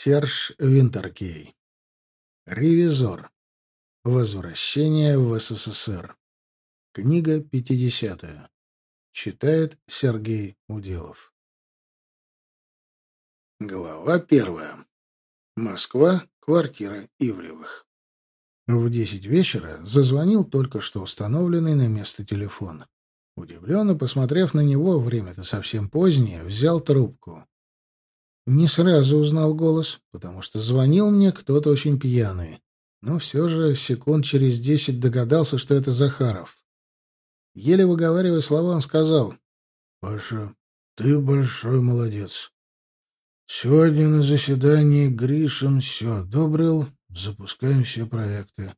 Серж Винтеркей. Ревизор. Возвращение в СССР. Книга 50. Читает Сергей Уделов. Глава первая. Москва. Квартира Ивлевых. В десять вечера зазвонил только что установленный на место телефон. Удивленно посмотрев на него, время-то совсем позднее, взял трубку. Не сразу узнал голос, потому что звонил мне кто-то очень пьяный. Но все же секунд через десять догадался, что это Захаров. Еле выговаривая слова, он сказал. — Паша, ты большой молодец. Сегодня на заседании Гришин все одобрил, запускаем все проекты.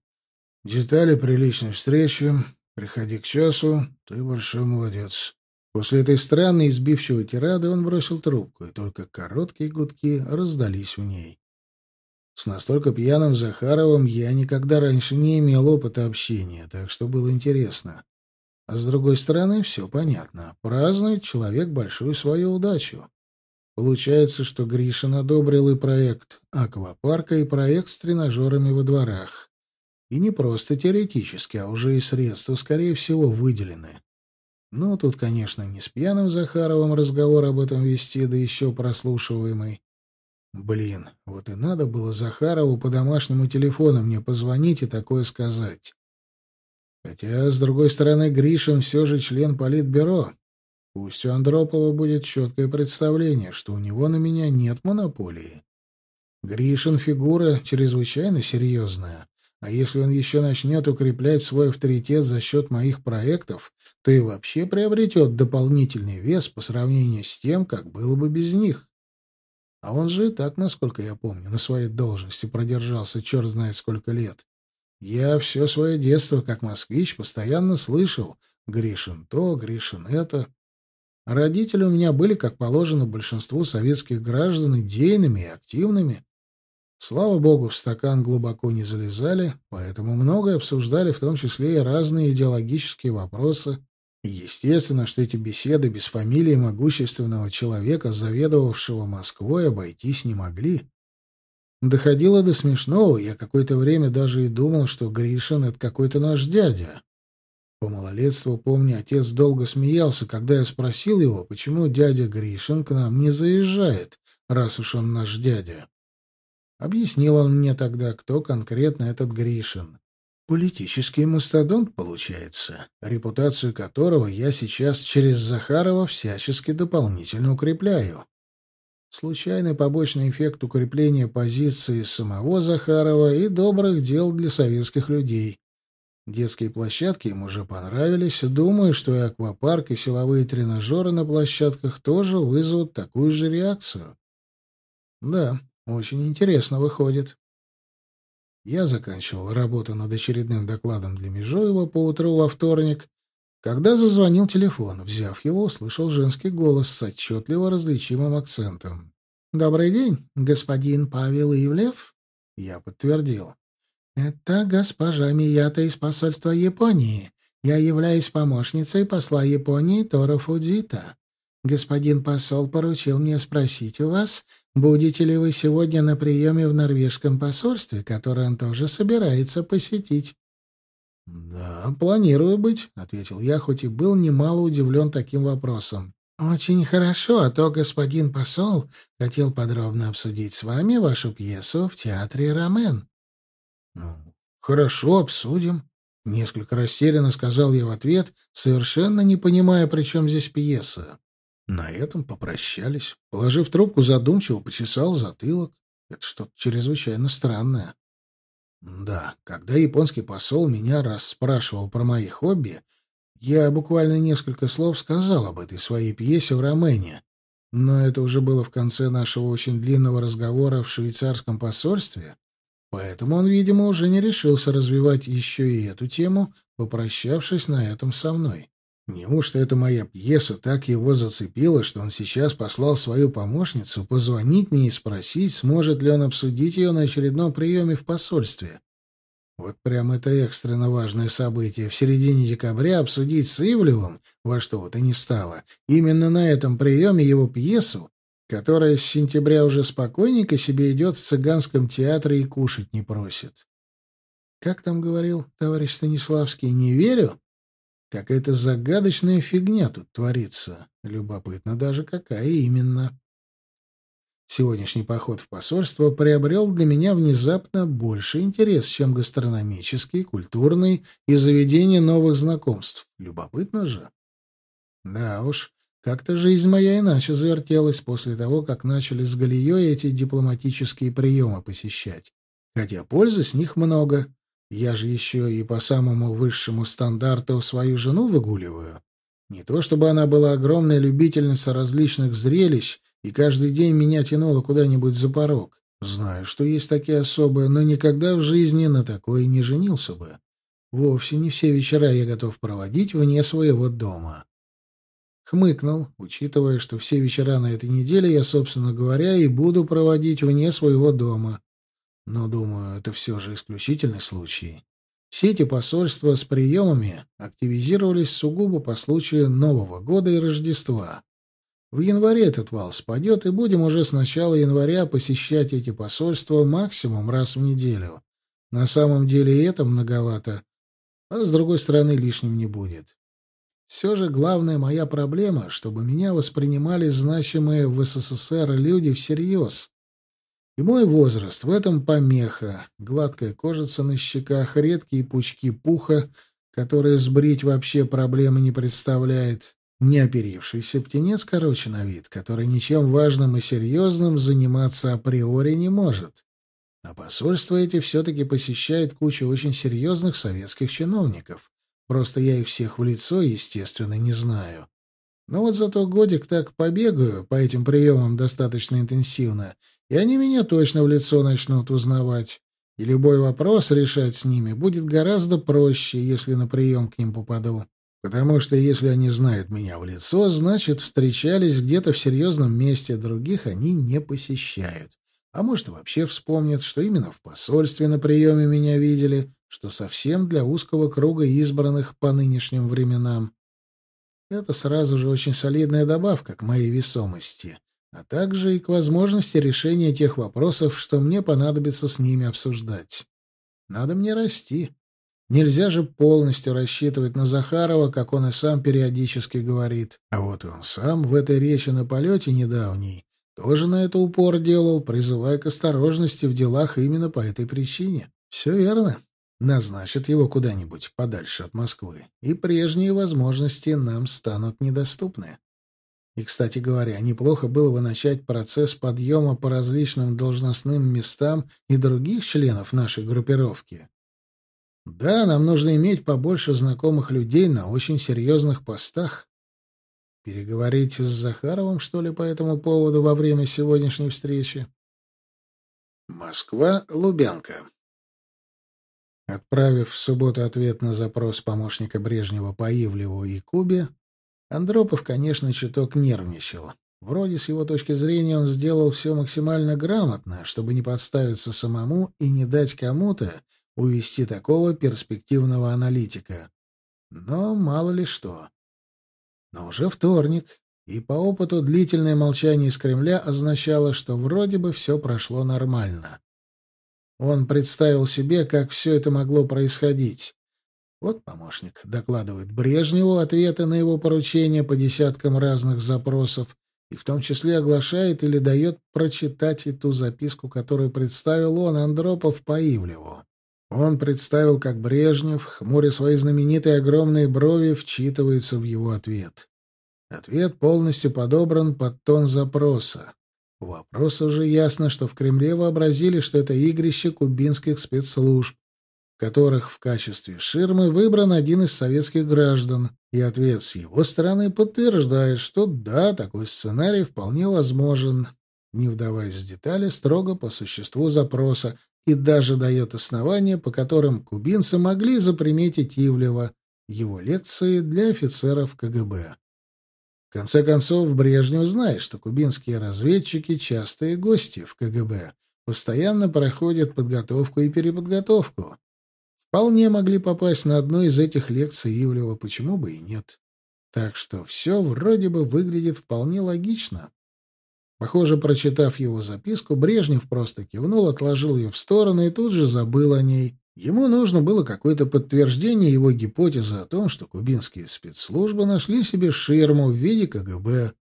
Детали приличной встречи. Приходи к часу, ты большой молодец. После этой странной избивчивой тирады он бросил трубку, и только короткие гудки раздались в ней. С настолько пьяным Захаровым я никогда раньше не имел опыта общения, так что было интересно. А с другой стороны, все понятно. Празднует человек большую свою удачу. Получается, что Гришин одобрил и проект аквапарка, и проект с тренажерами во дворах. И не просто теоретически, а уже и средства, скорее всего, выделены. Ну, тут, конечно, не с пьяным Захаровым разговор об этом вести, да еще прослушиваемый. Блин, вот и надо было Захарову по домашнему телефону мне позвонить и такое сказать. Хотя, с другой стороны, Гришин все же член политбюро. Пусть у Андропова будет четкое представление, что у него на меня нет монополии. Гришин фигура чрезвычайно серьезная. А если он еще начнет укреплять свой авторитет за счет моих проектов, то и вообще приобретет дополнительный вес по сравнению с тем, как было бы без них. А он же и так, насколько я помню, на своей должности продержался черт знает сколько лет. Я все свое детство, как москвич, постоянно слышал «Гришин то, Гришин это». Родители у меня были, как положено большинству советских граждан, идейными и активными. Слава богу, в стакан глубоко не залезали, поэтому многое обсуждали, в том числе и разные идеологические вопросы. Естественно, что эти беседы без фамилии могущественного человека, заведовавшего Москвой, обойтись не могли. Доходило до смешного, я какое-то время даже и думал, что Гришин — это какой-то наш дядя. По малолетству, помню, отец долго смеялся, когда я спросил его, почему дядя Гришин к нам не заезжает, раз уж он наш дядя. Объяснил он мне тогда, кто конкретно этот Гришин. Политический мастодонт, получается, репутацию которого я сейчас через Захарова всячески дополнительно укрепляю. Случайный побочный эффект укрепления позиции самого Захарова и добрых дел для советских людей. Детские площадки им уже понравились. Думаю, что и аквапарк, и силовые тренажеры на площадках тоже вызовут такую же реакцию. Да, очень интересно выходит. Я заканчивал работу над очередным докладом для Межоева поутру во вторник, когда зазвонил телефон. Взяв его, услышал женский голос с отчетливо различимым акцентом. «Добрый день, господин Павел Ивлев?» Я подтвердил. «Это госпожа Мията из посольства Японии. Я являюсь помощницей посла Японии Тора Фудзита. Господин посол поручил мне спросить у вас, будете ли вы сегодня на приеме в норвежском посольстве, которое он тоже собирается посетить. — Да, планирую быть, — ответил я, хоть и был немало удивлен таким вопросом. — Очень хорошо, а то господин посол хотел подробно обсудить с вами вашу пьесу в театре «Ромен». — Ну, хорошо, обсудим. Несколько растерянно сказал я в ответ, совершенно не понимая, при чем здесь пьеса. На этом попрощались. Положив трубку, задумчиво почесал затылок. Это что-то чрезвычайно странное. Да, когда японский посол меня расспрашивал про мои хобби, я буквально несколько слов сказал об этой своей пьесе в Ромене. Но это уже было в конце нашего очень длинного разговора в швейцарском посольстве, поэтому он, видимо, уже не решился развивать еще и эту тему, попрощавшись на этом со мной. Неужто эта моя пьеса так его зацепила, что он сейчас послал свою помощницу позвонить мне и спросить, сможет ли он обсудить ее на очередном приеме в посольстве? Вот прям это экстренно важное событие. В середине декабря обсудить с Ивлевым, во что вот и не стало, именно на этом приеме его пьесу, которая с сентября уже спокойненько себе идет в цыганском театре и кушать не просит. Как там говорил товарищ Станиславский, не верю? Какая-то загадочная фигня тут творится. Любопытно даже, какая именно. Сегодняшний поход в посольство приобрел для меня внезапно больше интерес, чем гастрономический, культурный и заведение новых знакомств. Любопытно же. Да уж, как-то жизнь моя иначе завертелась после того, как начали с Галией эти дипломатические приемы посещать. Хотя пользы с них много. Я же еще и по самому высшему стандарту свою жену выгуливаю. Не то чтобы она была огромная любительница различных зрелищ и каждый день меня тянула куда-нибудь за порог. Знаю, что есть такие особые, но никогда в жизни на такое не женился бы. Вовсе не все вечера я готов проводить вне своего дома. Хмыкнул, учитывая, что все вечера на этой неделе я, собственно говоря, и буду проводить вне своего дома. Но, думаю, это все же исключительный случай. Все эти посольства с приемами активизировались сугубо по случаю Нового года и Рождества. В январе этот вал спадет, и будем уже с начала января посещать эти посольства максимум раз в неделю. На самом деле это многовато, а с другой стороны лишним не будет. Все же главная моя проблема, чтобы меня воспринимали значимые в СССР люди всерьез, и мой возраст в этом помеха. Гладкая кожица на щеках, редкие пучки пуха, которые сбрить вообще проблемы не представляет. Неоперившийся птенец, короче, на вид, который ничем важным и серьезным заниматься априори не может. А посольство эти все-таки посещает кучу очень серьезных советских чиновников. Просто я их всех в лицо, естественно, не знаю. Но вот зато годик так побегаю по этим приемам достаточно интенсивно, и они меня точно в лицо начнут узнавать. И любой вопрос решать с ними будет гораздо проще, если на прием к ним попаду. Потому что если они знают меня в лицо, значит, встречались где-то в серьезном месте, других они не посещают. А может, вообще вспомнят, что именно в посольстве на приеме меня видели, что совсем для узкого круга избранных по нынешним временам. Это сразу же очень солидная добавка к моей весомости а также и к возможности решения тех вопросов, что мне понадобится с ними обсуждать. Надо мне расти. Нельзя же полностью рассчитывать на Захарова, как он и сам периодически говорит. А вот он сам в этой речи на полете недавней тоже на это упор делал, призывая к осторожности в делах именно по этой причине. Все верно. Назначат его куда-нибудь подальше от Москвы, и прежние возможности нам станут недоступны. И, кстати говоря, неплохо было бы начать процесс подъема по различным должностным местам и других членов нашей группировки. Да, нам нужно иметь побольше знакомых людей на очень серьезных постах. Переговорить с Захаровым, что ли, по этому поводу во время сегодняшней встречи? Москва, Лубянка. Отправив в субботу ответ на запрос помощника Брежнева по Ивлеву и Кубе, Андропов, конечно, чуток нервничал. Вроде с его точки зрения он сделал все максимально грамотно, чтобы не подставиться самому и не дать кому-то увести такого перспективного аналитика. Но мало ли что. Но уже вторник, и по опыту длительное молчание из Кремля означало, что вроде бы все прошло нормально. Он представил себе, как все это могло происходить. Вот помощник докладывает Брежневу ответы на его поручения по десяткам разных запросов и в том числе оглашает или дает прочитать и ту записку, которую представил он, Андропов, по Ивлеву. Он представил, как Брежнев, хмуря свои знаменитые огромные брови, вчитывается в его ответ. Ответ полностью подобран под тон запроса. У вопроса уже ясно, что в Кремле вообразили, что это игрище кубинских спецслужб, которых в качестве ширмы выбран один из советских граждан, и ответ с его стороны подтверждает, что да, такой сценарий вполне возможен, не вдаваясь в детали, строго по существу запроса, и даже дает основания, по которым кубинцы могли заприметить Ивлева, его лекции для офицеров КГБ. В конце концов, Брежнев знает, что кубинские разведчики — частые гости в КГБ, постоянно проходят подготовку и переподготовку. Вполне могли попасть на одну из этих лекций Ивлева, почему бы и нет. Так что все вроде бы выглядит вполне логично. Похоже, прочитав его записку, Брежнев просто кивнул, отложил ее в сторону и тут же забыл о ней. Ему нужно было какое-то подтверждение его гипотезы о том, что кубинские спецслужбы нашли себе ширму в виде КГБ.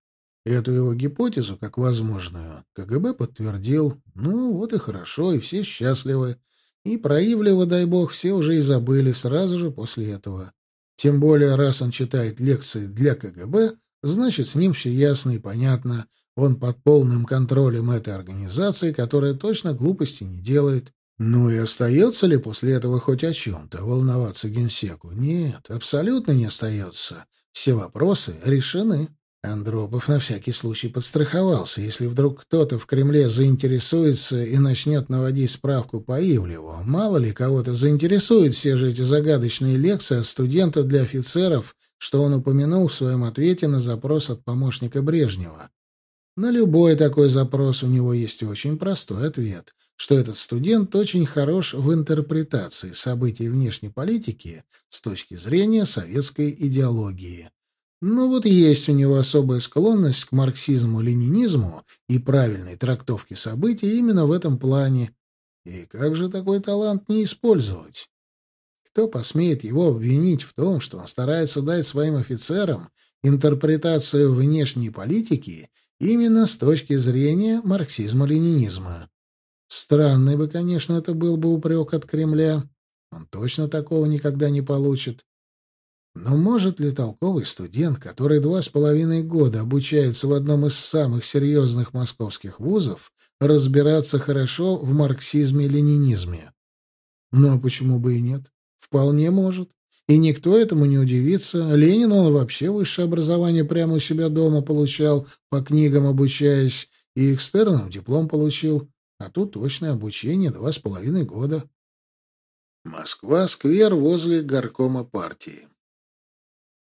Эту его гипотезу, как возможную, КГБ подтвердил. Ну, вот и хорошо, и все счастливы. И про Ивлева, дай бог, все уже и забыли сразу же после этого. Тем более, раз он читает лекции для КГБ, значит, с ним все ясно и понятно. Он под полным контролем этой организации, которая точно глупости не делает. Ну и остается ли после этого хоть о чем-то волноваться генсеку? Нет, абсолютно не остается. Все вопросы решены. Андропов на всякий случай подстраховался. Если вдруг кто-то в Кремле заинтересуется и начнет наводить справку по Ивлеву, мало ли кого-то заинтересуют все же эти загадочные лекции от студента для офицеров, что он упомянул в своем ответе на запрос от помощника Брежнева. На любой такой запрос у него есть очень простой ответ, что этот студент очень хорош в интерпретации событий внешней политики с точки зрения советской идеологии. Ну вот есть у него особая склонность к марксизму-ленинизму и правильной трактовке событий именно в этом плане. И как же такой талант не использовать? Кто посмеет его обвинить в том, что он старается дать своим офицерам интерпретацию внешней политики именно с точки зрения марксизма-ленинизма? Странный бы, конечно, это был бы упрек от Кремля. Он точно такого никогда не получит. Но может ли толковый студент, который два с половиной года обучается в одном из самых серьезных московских вузов, разбираться хорошо в марксизме-ленинизме? Ну а почему бы и нет? Вполне может. И никто этому не удивится. Ленин, он вообще высшее образование прямо у себя дома получал, по книгам обучаясь, и экстерном диплом получил. А тут точное обучение два с половиной года. Москва, сквер возле горкома партии.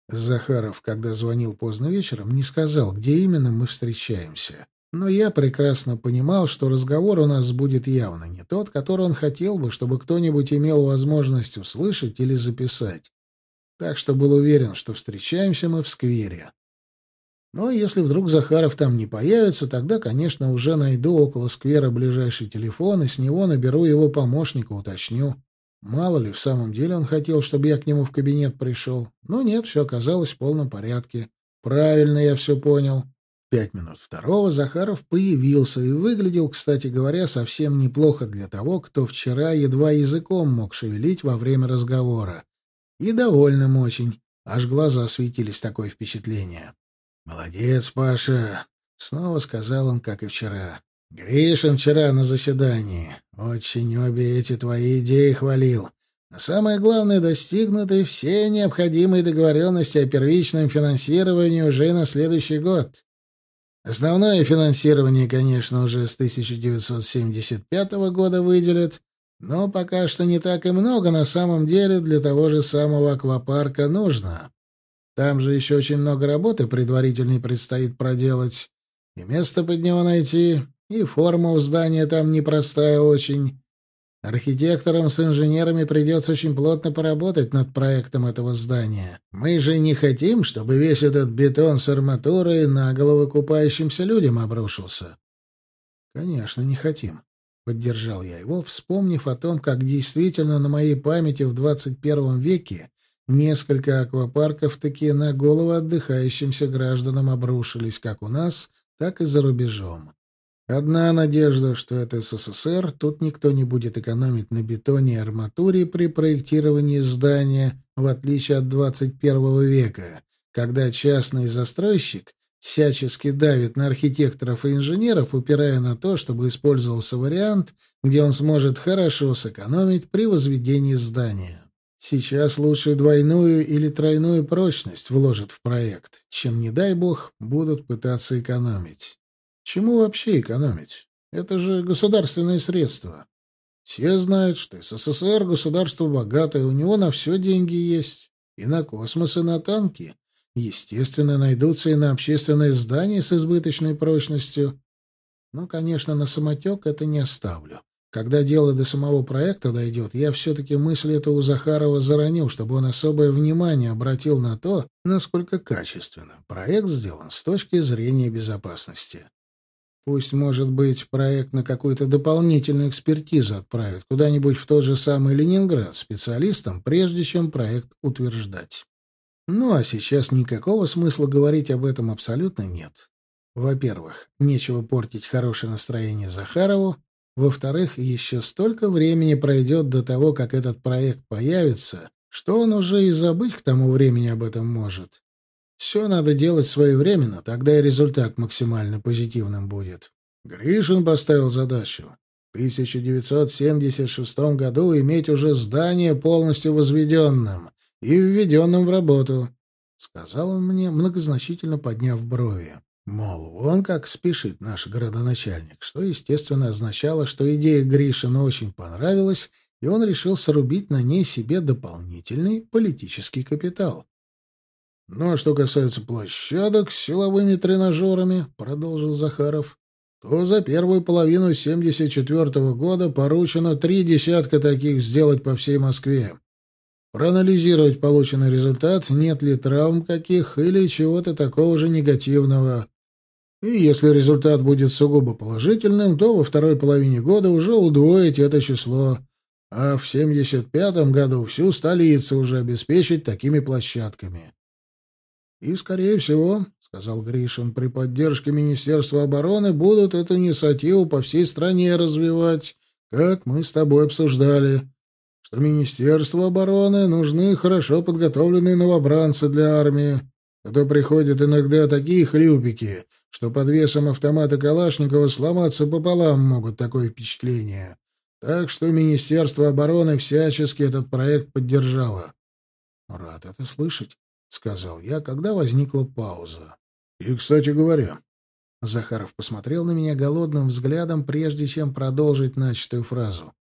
Захаров, когда звонил поздно вечером, не сказал, где именно мы встречаемся. Но я прекрасно понимал, что разговор у нас будет явно не тот, который он хотел бы, чтобы кто-нибудь имел возможность услышать или записать. Так что был уверен, что встречаемся мы в сквере. Но если вдруг Захаров там не появится, тогда, конечно, уже найду около сквера ближайший телефон и с него наберу его помощника, уточню. Мало ли, в самом деле он хотел, чтобы я к нему в кабинет пришел. Но нет, все оказалось в полном порядке. Правильно я все понял. Пять минут второго Захаров появился и выглядел, кстати говоря, совсем неплохо для того, кто вчера едва языком мог шевелить во время разговора. И довольным очень. Аж глаза светились такое впечатление. «Молодец, Паша!» — снова сказал он, как и вчера. Гришин вчера на заседании очень обе эти твои идеи хвалил. А самое главное, достигнуты все необходимые договоренности о первичном финансировании уже на следующий год. Основное финансирование, конечно, уже с 1975 года выделят, но пока что не так и много на самом деле для того же самого аквапарка нужно. Там же еще очень много работы предварительной предстоит проделать, и место под него найти, и форма у здания там непростая очень. Архитекторам с инженерами придется очень плотно поработать над проектом этого здания. Мы же не хотим, чтобы весь этот бетон с арматурой на головы купающимся людям обрушился. Конечно, не хотим. Поддержал я его, вспомнив о том, как действительно на моей памяти в 21 веке несколько аквапарков таки на головы отдыхающимся гражданам обрушились как у нас, так и за рубежом. Одна надежда, что это СССР, тут никто не будет экономить на бетоне и арматуре при проектировании здания, в отличие от 21 века, когда частный застройщик всячески давит на архитекторов и инженеров, упирая на то, чтобы использовался вариант, где он сможет хорошо сэкономить при возведении здания. Сейчас лучше двойную или тройную прочность вложат в проект, чем, не дай бог, будут пытаться экономить. Чему вообще экономить? Это же государственные средства. Все знают, что СССР — государство богатое, у него на все деньги есть. И на космос, и на танки. Естественно, найдутся и на общественные здания с избыточной прочностью. Но, конечно, на самотек это не оставлю. Когда дело до самого проекта дойдет, я все-таки мысль эту у Захарова зароню, чтобы он особое внимание обратил на то, насколько качественно проект сделан с точки зрения безопасности. Пусть, может быть, проект на какую-то дополнительную экспертизу отправят куда-нибудь в тот же самый Ленинград специалистам, прежде чем проект утверждать. Ну, а сейчас никакого смысла говорить об этом абсолютно нет. Во-первых, нечего портить хорошее настроение Захарову. Во-вторых, еще столько времени пройдет до того, как этот проект появится, что он уже и забыть к тому времени об этом может. Все надо делать своевременно, тогда и результат максимально позитивным будет. Гришин поставил задачу в 1976 году иметь уже здание полностью возведенным, и введенным в работу, — сказал он мне, многозначительно подняв брови. Мол, вон как спешит наш городоначальник, что, естественно, означало, что идея Гришина очень понравилась, и он решил срубить на ней себе дополнительный политический капитал. «Ну, а что касается площадок с силовыми тренажерами, — продолжил Захаров, — то за первую половину 74 -го года поручено три десятка таких сделать по всей Москве проанализировать полученный результат, нет ли травм каких или чего-то такого же негативного. И если результат будет сугубо положительным, то во второй половине года уже удвоить это число, а в 75-м году всю столицу уже обеспечить такими площадками. И, скорее всего, — сказал Гришин, — при поддержке Министерства обороны будут эту инициативу по всей стране развивать, как мы с тобой обсуждали что Министерству обороны нужны хорошо подготовленные новобранцы для армии, а то приходят иногда такие хлюпики, что под весом автомата Калашникова сломаться пополам могут такое впечатление. Так что Министерство обороны всячески этот проект поддержало. — Рад это слышать, — сказал я, когда возникла пауза. — И, кстати говоря... Захаров посмотрел на меня голодным взглядом, прежде чем продолжить начатую фразу.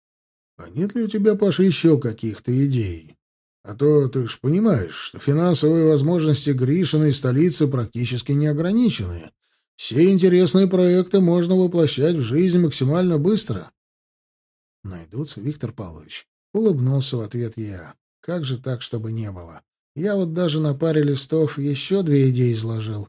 А нет ли у тебя, Паша, еще каких-то идей? А то ты ж понимаешь, что финансовые возможности Гришина и столицы практически не ограничены. Все интересные проекты можно воплощать в жизнь максимально быстро. Найдутся, Виктор Павлович. Улыбнулся в ответ я. Как же так, чтобы не было? Я вот даже на паре листов еще две идеи изложил.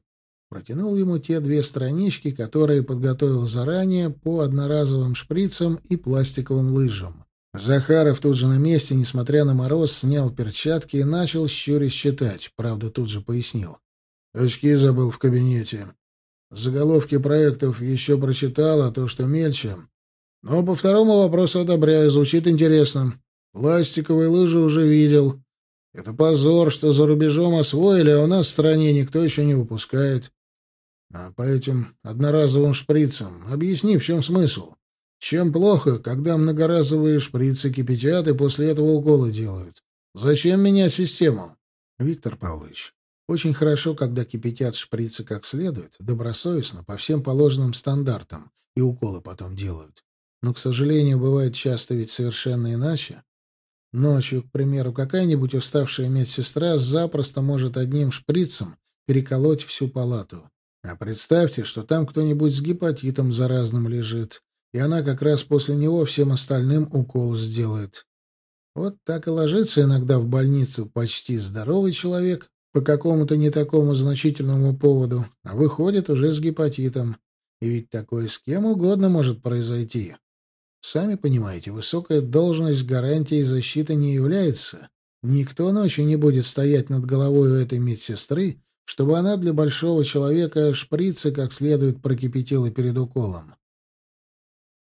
Протянул ему те две странички, которые подготовил заранее по одноразовым шприцам и пластиковым лыжам. Захаров тут же на месте, несмотря на мороз, снял перчатки и начал щурясь читать, правда, тут же пояснил. Очки забыл в кабинете. Заголовки проектов еще прочитал, а то, что мельче. Но по второму вопросу одобряю, звучит интересно. Пластиковые лыжи уже видел. Это позор, что за рубежом освоили, а у нас в стране никто еще не выпускает. А по этим одноразовым шприцам объясни, в чем смысл. Чем плохо, когда многоразовые шприцы кипятят и после этого уколы делают? Зачем менять систему? Виктор Павлович, очень хорошо, когда кипятят шприцы как следует, добросовестно, по всем положенным стандартам, и уколы потом делают. Но, к сожалению, бывает часто ведь совершенно иначе. Ночью, к примеру, какая-нибудь уставшая медсестра запросто может одним шприцем переколоть всю палату. А представьте, что там кто-нибудь с гепатитом заразным лежит, и она как раз после него всем остальным укол сделает. Вот так и ложится иногда в больницу почти здоровый человек по какому-то не такому значительному поводу, а выходит уже с гепатитом. И ведь такое с кем угодно может произойти. Сами понимаете, высокая должность гарантией защиты не является. Никто ночью не будет стоять над головой у этой медсестры, чтобы она для большого человека шприцы как следует прокипятила перед уколом.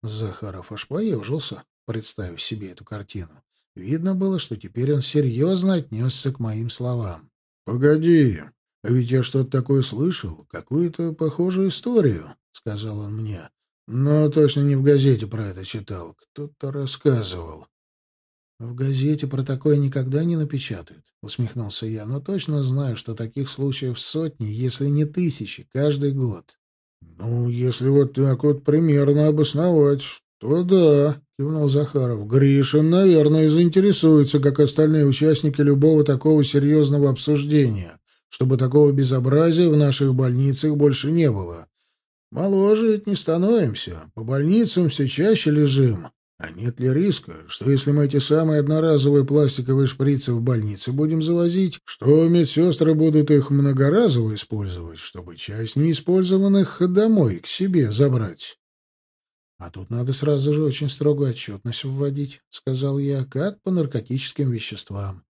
Захаров аж поежился, представив себе эту картину. Видно было, что теперь он серьезно отнесся к моим словам. — Погоди, а ведь я что-то такое слышал, какую-то похожую историю, — сказал он мне. — Но точно не в газете про это читал, кто-то рассказывал. — В газете про такое никогда не напечатают, — усмехнулся я, — но точно знаю, что таких случаев сотни, если не тысячи, каждый год. «Ну, если вот так вот примерно обосновать, то да», — кивнул Захаров. «Гришин, наверное, заинтересуется, как остальные участники любого такого серьезного обсуждения, чтобы такого безобразия в наших больницах больше не было. Моложе ведь не становимся, по больницам все чаще лежим, А нет ли риска, что если мы эти самые одноразовые пластиковые шприцы в больнице будем завозить, что медсестры будут их многоразово использовать, чтобы часть неиспользованных домой к себе забрать? А тут надо сразу же очень строгую отчетность вводить, — сказал я, — как по наркотическим веществам.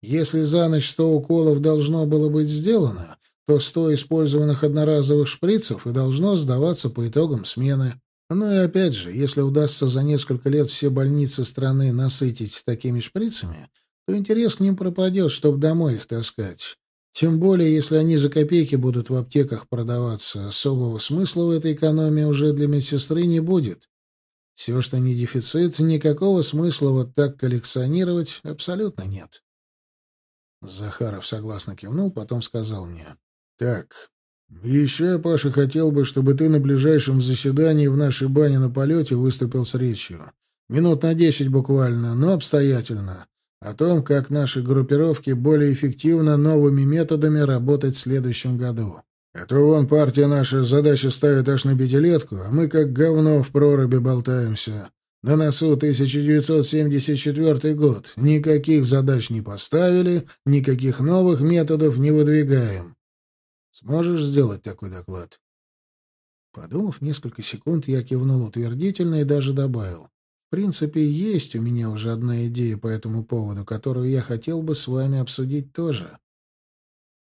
Если за ночь сто уколов должно было быть сделано, то сто использованных одноразовых шприцев и должно сдаваться по итогам смены. Ну и опять же, если удастся за несколько лет все больницы страны насытить такими шприцами, то интерес к ним пропадет, чтобы домой их таскать. Тем более, если они за копейки будут в аптеках продаваться, особого смысла в этой экономии уже для медсестры не будет. Все, что не дефицит, никакого смысла вот так коллекционировать абсолютно нет. Захаров согласно кивнул, потом сказал мне. — Так, еще Паша, хотел бы, чтобы ты на ближайшем заседании в нашей бане на полете выступил с речью. Минут на десять буквально, но обстоятельно о том, как наши группировки более эффективно новыми методами работать в следующем году. А то вон партия наша задачи ставит аж на пятилетку, а мы как говно в проруби болтаемся. На носу 1974 год. Никаких задач не поставили, никаких новых методов не выдвигаем. Сможешь сделать такой доклад? Подумав несколько секунд, я кивнул утвердительно и даже добавил принципе, есть у меня уже одна идея по этому поводу, которую я хотел бы с вами обсудить тоже.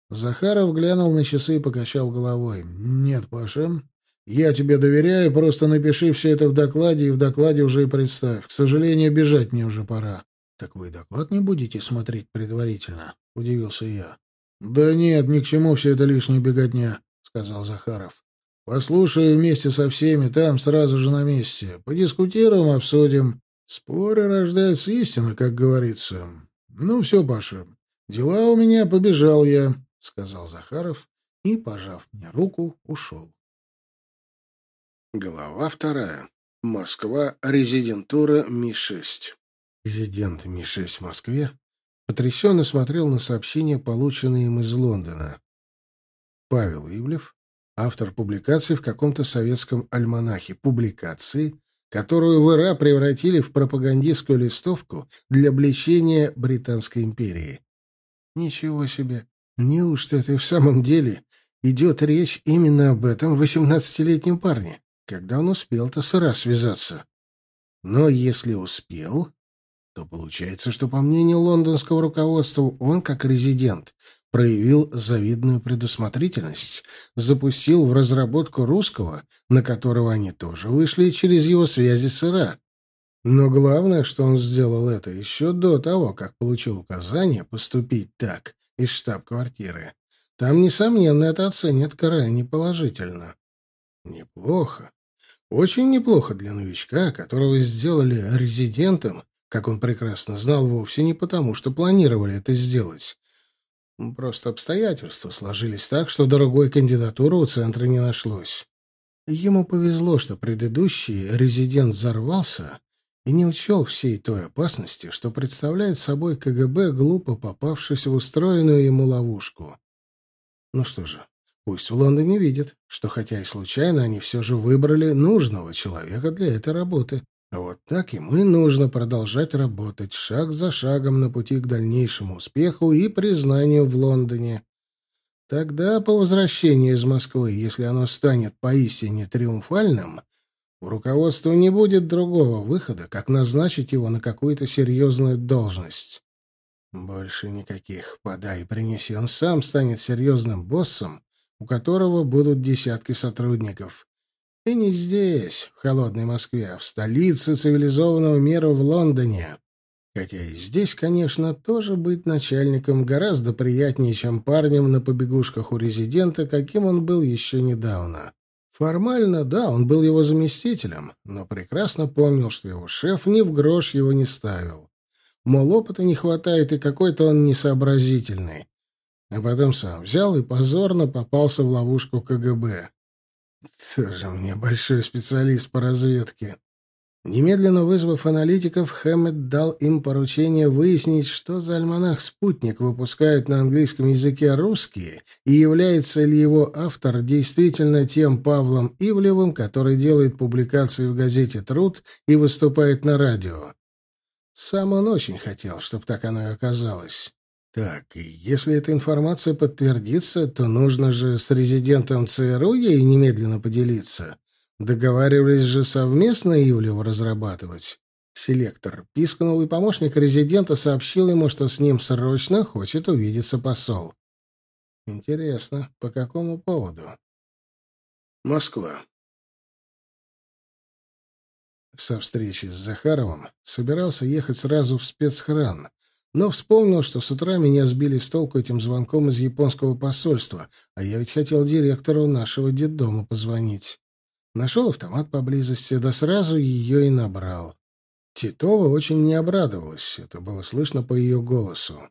Захаров глянул на часы и покачал головой. «Нет, Паша, я тебе доверяю, просто напиши все это в докладе, и в докладе уже и представь. К сожалению, бежать мне уже пора». «Так вы доклад не будете смотреть предварительно?» — удивился я. «Да нет, ни к чему все это лишняя беготня», — сказал Захаров. Послушаю вместе со всеми, там сразу же на месте. Подискутируем, обсудим. Споры рождается истина, как говорится. Ну все, Паша, дела у меня, побежал я, — сказал Захаров и, пожав мне руку, ушел. Глава вторая. Москва. Резидентура Ми-6. Резидент Ми-6 в Москве потрясенно смотрел на сообщения, полученные им из Лондона. Павел Ивлев автор публикации в каком-то советском альманахе. Публикации, которую в ИРА превратили в пропагандистскую листовку для обличения Британской империи. Ничего себе! Неужто это в самом деле идет речь именно об этом восемнадцатилетнем парне? Когда он успел-то с ИРА связаться? Но если успел, то получается, что, по мнению лондонского руководства, он, как резидент, проявил завидную предусмотрительность, запустил в разработку русского, на которого они тоже вышли через его связи с ИРА. Но главное, что он сделал это еще до того, как получил указание поступить так из штаб-квартиры. Там, несомненно, это оценят крайне положительно. Неплохо. Очень неплохо для новичка, которого сделали резидентом, как он прекрасно знал, вовсе не потому, что планировали это сделать, Просто обстоятельства сложились так, что дорогой кандидатуры у центра не нашлось. Ему повезло, что предыдущий резидент взорвался и не учел всей той опасности, что представляет собой КГБ, глупо попавшись в устроенную ему ловушку. Ну что же, пусть в Лондоне видят, что хотя и случайно они все же выбрали нужного человека для этой работы. Вот так и нужно продолжать работать шаг за шагом на пути к дальнейшему успеху и признанию в Лондоне. Тогда, по возвращении из Москвы, если оно станет поистине триумфальным, у руководства не будет другого выхода, как назначить его на какую-то серьезную должность. Больше никаких «подай, принеси». Он сам станет серьезным боссом, у которого будут десятки сотрудников. И не здесь, в холодной Москве, а в столице цивилизованного мира в Лондоне. Хотя и здесь, конечно, тоже быть начальником гораздо приятнее, чем парнем на побегушках у резидента, каким он был еще недавно. Формально, да, он был его заместителем, но прекрасно помнил, что его шеф ни в грош его не ставил. Мол, опыта не хватает, и какой-то он несообразительный. А потом сам взял и позорно попался в ловушку КГБ. Тоже мне большой специалист по разведке. Немедленно вызвав аналитиков, Хэммет дал им поручение выяснить, что за альманах-спутник выпускают на английском языке русские, и является ли его автор действительно тем Павлом Ивлевым, который делает публикации в газете «Труд» и выступает на радио. Сам он очень хотел, чтобы так оно и оказалось. Так, и если эта информация подтвердится, то нужно же с резидентом ЦРУ ей немедленно поделиться. Договаривались же совместно Ивлева разрабатывать. Селектор пискнул, и помощник резидента сообщил ему, что с ним срочно хочет увидеться посол. Интересно, по какому поводу? Москва. Со встречи с Захаровым собирался ехать сразу в спецхран, но вспомнил, что с утра меня сбили с толку этим звонком из японского посольства, а я ведь хотел директору нашего детдома позвонить. Нашел автомат поблизости, да сразу ее и набрал. Титова очень не обрадовалась, это было слышно по ее голосу.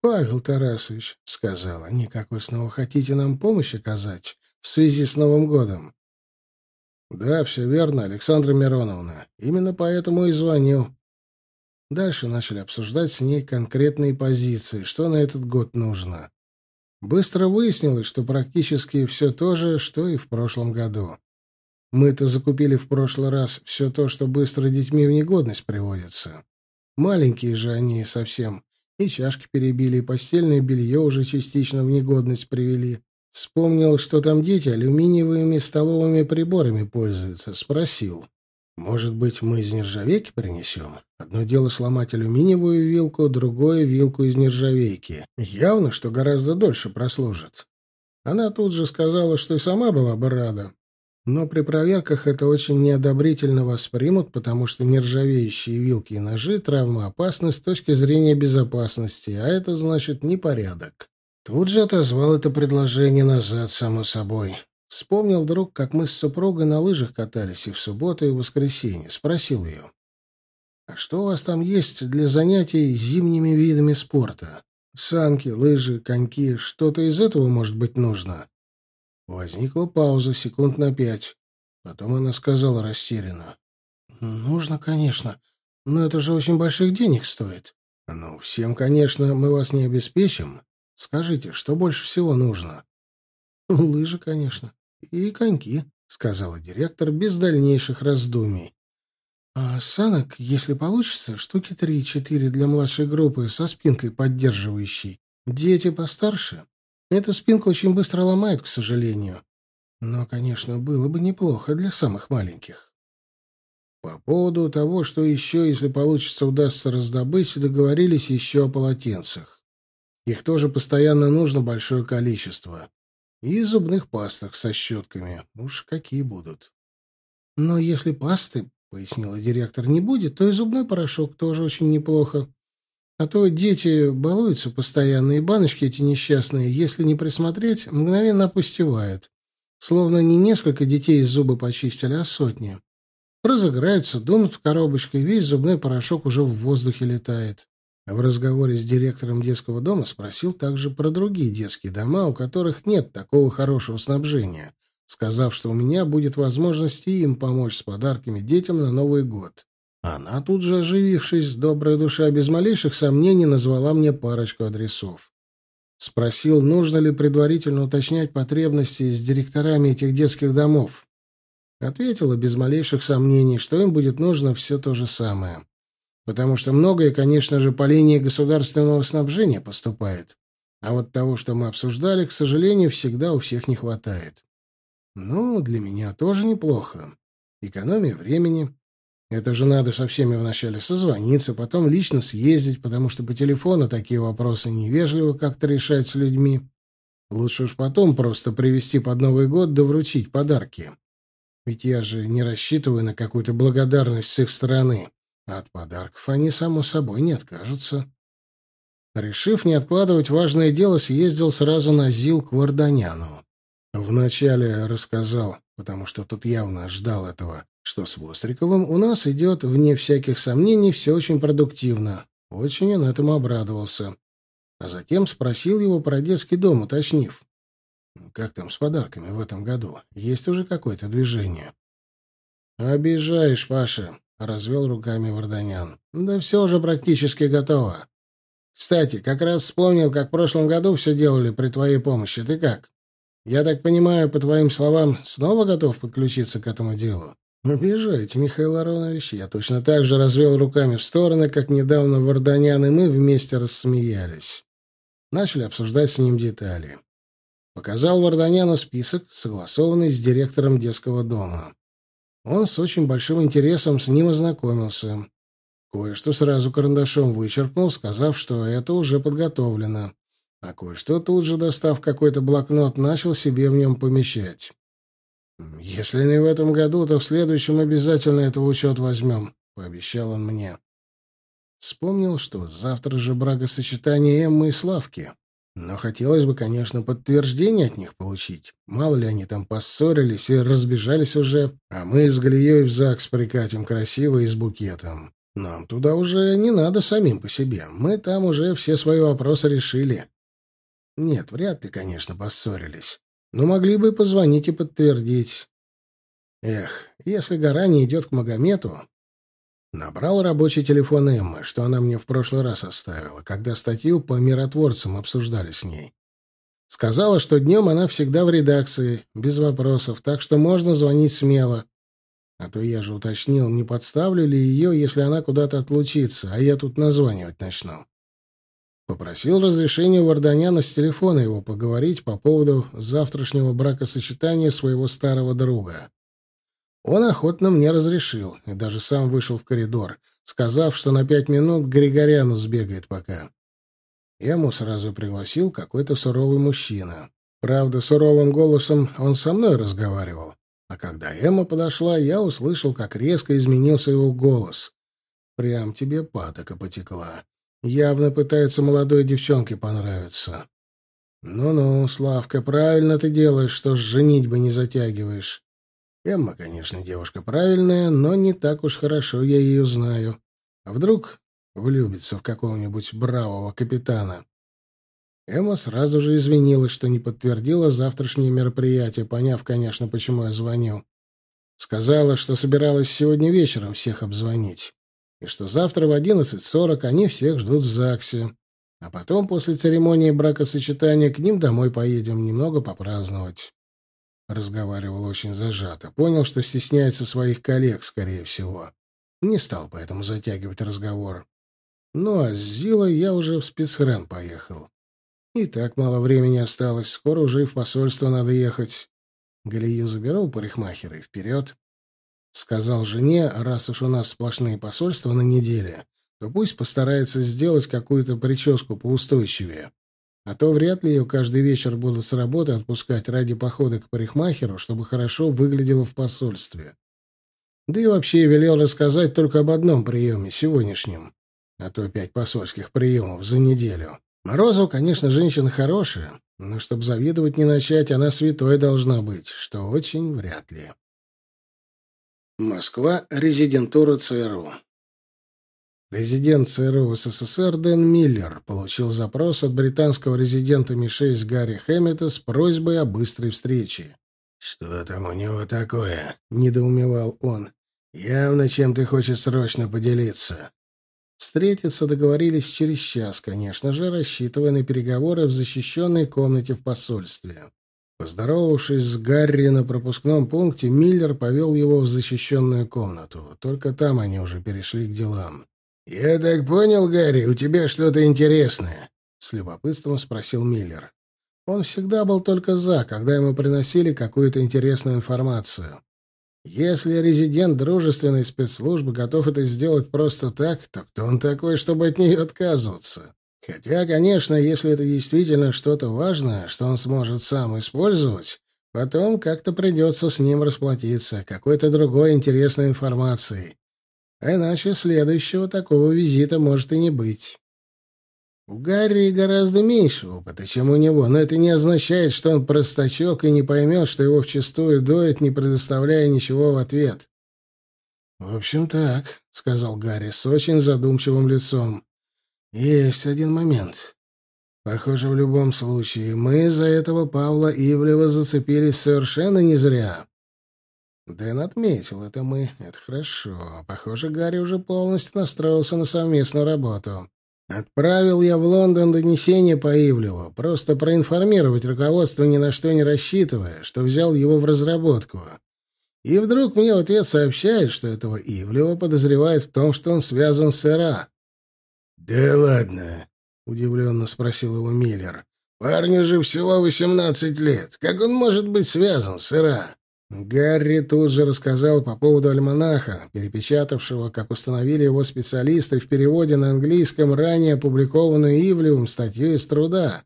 «Павел Тарасович», — сказала, — «никак вы снова хотите нам помощь оказать в связи с Новым годом?» «Да, все верно, Александра Мироновна. Именно поэтому и звоню». Дальше начали обсуждать с ней конкретные позиции, что на этот год нужно. Быстро выяснилось, что практически все то же, что и в прошлом году. Мы-то закупили в прошлый раз все то, что быстро детьми в негодность приводится. Маленькие же они совсем. И чашки перебили, и постельное белье уже частично в негодность привели. Вспомнил, что там дети алюминиевыми столовыми приборами пользуются. Спросил. Может быть, мы из нержавейки принесем? Одно дело сломать алюминиевую вилку, другое — вилку из нержавейки. Явно, что гораздо дольше прослужит. Она тут же сказала, что и сама была бы рада. Но при проверках это очень неодобрительно воспримут, потому что нержавеющие вилки и ножи травмоопасны с точки зрения безопасности, а это значит непорядок. Тут же отозвал это предложение назад, само собой. Вспомнил вдруг, как мы с супругой на лыжах катались и в субботу, и в воскресенье. Спросил ее. «А что у вас там есть для занятий зимними видами спорта? Санки, лыжи, коньки, что-то из этого, может быть, нужно?» Возникла пауза секунд на пять. Потом она сказала растерянно. «Нужно, конечно, но это же очень больших денег стоит». «Ну, всем, конечно, мы вас не обеспечим. Скажите, что больше всего нужно?» «Лыжи, конечно, и коньки», — сказала директор без дальнейших раздумий. «А санок, если получится, штуки три-четыре для младшей группы со спинкой поддерживающей. Дети постарше Эту спинку очень быстро ломают, к сожалению. Но, конечно, было бы неплохо для самых маленьких. По поводу того, что еще, если получится, удастся раздобыть, договорились еще о полотенцах. Их тоже постоянно нужно большое количество. И зубных пастах со щетками. Уж какие будут. Но если пасты, — пояснила директор, — не будет, то и зубной порошок тоже очень неплохо. А то дети балуются постоянно, и баночки эти несчастные, если не присмотреть, мгновенно опустевают. Словно не несколько детей из зуба почистили, а сотни. Разыграются, дунут в коробочку, и весь зубной порошок уже в воздухе летает. В разговоре с директором детского дома спросил также про другие детские дома, у которых нет такого хорошего снабжения, сказав, что у меня будет возможность им помочь с подарками детям на Новый год. Она тут же, оживившись, добрая душа, без малейших сомнений назвала мне парочку адресов. Спросил, нужно ли предварительно уточнять потребности с директорами этих детских домов. Ответила без малейших сомнений, что им будет нужно все то же самое. Потому что многое, конечно же, по линии государственного снабжения поступает. А вот того, что мы обсуждали, к сожалению, всегда у всех не хватает. Ну, для меня тоже неплохо. Экономия времени, это же надо со всеми вначале созвониться, потом лично съездить, потому что по телефону такие вопросы невежливо как-то решать с людьми. Лучше уж потом просто привезти под Новый год да вручить подарки. Ведь я же не рассчитываю на какую-то благодарность с их стороны. От подарков они, само собой, не откажутся. Решив не откладывать важное дело, съездил сразу на ЗИЛ к Варданяну. Вначале рассказал, потому что тут явно ждал этого, что с Востриковым у нас идет, вне всяких сомнений, все очень продуктивно. Очень он этому обрадовался. А затем спросил его про детский дом, уточнив. «Как там с подарками в этом году? Есть уже какое-то движение?» «Обижаешь, Паша. — развел руками Варданян. «Да все уже практически готово. Кстати, как раз вспомнил, как в прошлом году все делали при твоей помощи. Ты как? Я так понимаю, по твоим словам, снова готов подключиться к этому делу?» «Обижаете, Михаил Аронович. Я точно так же развел руками в стороны, как недавно Варданян и мы вместе рассмеялись. Начали обсуждать с ним детали. Показал Варданяну список, согласованный с директором детского дома. Он с очень большим интересом с ним ознакомился. Кое-что сразу карандашом вычеркнул, сказав, что это уже подготовлено. А кое-что тут же, достав какой-то блокнот, начал себе в нем помещать. «Если не в этом году, то в следующем обязательно это учет возьмем», — пообещал он мне. Вспомнил, что завтра же бракосочетание Эммы и Славки. Но хотелось бы, конечно, подтверждение от них получить. Мало ли они там поссорились и разбежались уже, а мы с Галией в ЗАГС прикатим красиво и с букетом. Нам туда уже не надо самим по себе. Мы там уже все свои вопросы решили. Нет, вряд ли, конечно, поссорились но могли бы позвонить и подтвердить. Эх, если гора не идет к Магомету... Набрал рабочий телефон Эммы, что она мне в прошлый раз оставила, когда статью по миротворцам обсуждали с ней. Сказала, что днем она всегда в редакции, без вопросов, так что можно звонить смело. А то я же уточнил, не подставлю ли ее, если она куда-то отлучится, а я тут названивать начну. Попросил разрешения у Варданяна с телефона его поговорить по поводу завтрашнего бракосочетания своего старого друга. Он охотно мне разрешил и даже сам вышел в коридор, сказав, что на пять минут к Григоряну сбегает пока. Ему сразу пригласил какой-то суровый мужчина. Правда, суровым голосом он со мной разговаривал. А когда Эмма подошла, я услышал, как резко изменился его голос. Прям тебе патока потекла. Явно пытается молодой девчонке понравиться. Ну-ну, Славка, правильно ты делаешь, что с женитьбой не затягиваешь. Эмма, конечно, девушка правильная, но не так уж хорошо я ее знаю. А вдруг влюбится в какого-нибудь бравого капитана? Эмма сразу же извинилась, что не подтвердила завтрашнее мероприятие, поняв, конечно, почему я звоню. Сказала, что собиралась сегодня вечером всех обзвонить и что завтра в 11.40 они всех ждут в ЗАГСе. А потом, после церемонии бракосочетания, к ним домой поедем немного попраздновать. Разговаривал очень зажато. Понял, что стесняется своих коллег, скорее всего. Не стал поэтому затягивать разговор. Ну, а с Зилой я уже в спецхрен поехал. И так мало времени осталось. Скоро уже и в посольство надо ехать. Галию заберу у парикмахера и вперед. Сказал жене, раз уж у нас сплошные посольства на неделе, то пусть постарается сделать какую-то прическу поустойчивее. А то вряд ли ее каждый вечер будут с работы отпускать ради похода к парикмахеру, чтобы хорошо выглядело в посольстве. Да и вообще велел рассказать только об одном приеме, сегодняшнем. А то пять посольских приемов за неделю. Морозов, конечно, женщина хорошая, но чтобы завидовать не начать, она святой должна быть, что очень вряд ли. Москва, резидентура ЦРУ. Резидент ЦРУ в СССР Дэн Миллер получил запрос от британского резидента Ми-6 Гарри Хэммета с просьбой о быстрой встрече. «Что там у него такое?» — недоумевал он. «Явно чем ты хочешь срочно поделиться». Встретиться договорились через час, конечно же, рассчитывая на переговоры в защищенной комнате в посольстве. Поздоровавшись с Гарри на пропускном пункте, Миллер повел его в защищенную комнату. Только там они уже перешли к делам. «Я так понял, Гарри, у тебя что-то интересное?» — с любопытством спросил Миллер. Он всегда был только «за», когда ему приносили какую-то интересную информацию. Если резидент дружественной спецслужбы готов это сделать просто так, то кто он такой, чтобы от нее отказываться? Хотя, конечно, если это действительно что-то важное, что он сможет сам использовать, потом как-то придется с ним расплатиться какой-то другой интересной информацией. А иначе следующего такого визита может и не быть. У Гарри гораздо меньше опыта, чем у него, но это не означает, что он простачок и не поймет, что его вчастую доят, не предоставляя ничего в ответ. — В общем, так, — сказал Гарри с очень задумчивым лицом. Есть один момент. Похоже, в любом случае, мы за этого Павла Ивлева зацепились совершенно не зря. Дэн отметил это мы. Это хорошо. Похоже, Гарри уже полностью настроился на совместную работу. Отправил я в Лондон донесение по Ивлеву, просто проинформировать руководство ни на что не рассчитывая, что взял его в разработку. И вдруг мне в ответ сообщают, что этого Ивлева подозревают в том, что он связан с ИРА. «Да ладно», — удивленно спросил его Миллер. «Парню же всего восемнадцать лет. Как он может быть связан с ИРА?» Гарри тут же рассказал по поводу альманаха, перепечатавшего, как установили его специалисты в переводе на английском ранее опубликованную Ивлевым статью из труда,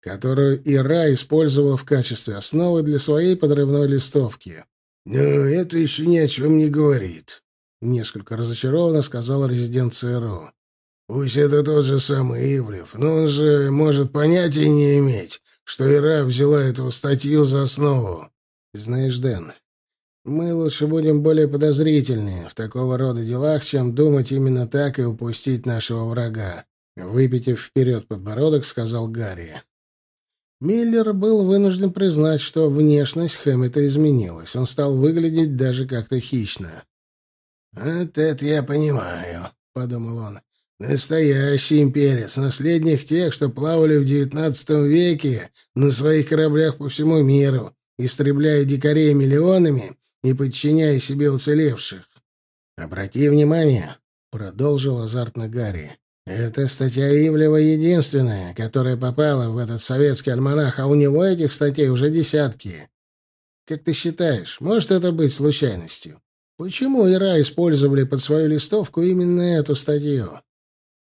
которую Ира использовал в качестве основы для своей подрывной листовки. «Но это еще ни о чем не говорит», — несколько разочарованно сказал резидент ЦРУ. «Пусть это тот же самый Ивлев, но он же может понятия не иметь, что Ира взяла эту статью за основу». Знаешь, Дэн, мы лучше будем более подозрительны в такого рода делах, чем думать именно так и упустить нашего врага. Выпитив вперед подбородок, сказал Гарри. Миллер был вынужден признать, что внешность Хэммета изменилась. Он стал выглядеть даже как-то хищно. «Вот это я понимаю», — подумал он. «Настоящий имперец, наследник тех, что плавали в девятнадцатом веке на своих кораблях по всему миру, истребляя дикарей миллионами и подчиняя себе уцелевших. «Обрати внимание», — продолжил азартно Гарри, — «эта статья Ивлева единственная, которая попала в этот советский альманах, а у него этих статей уже десятки. Как ты считаешь, может это быть случайностью? Почему Ира использовали под свою листовку именно эту статью?»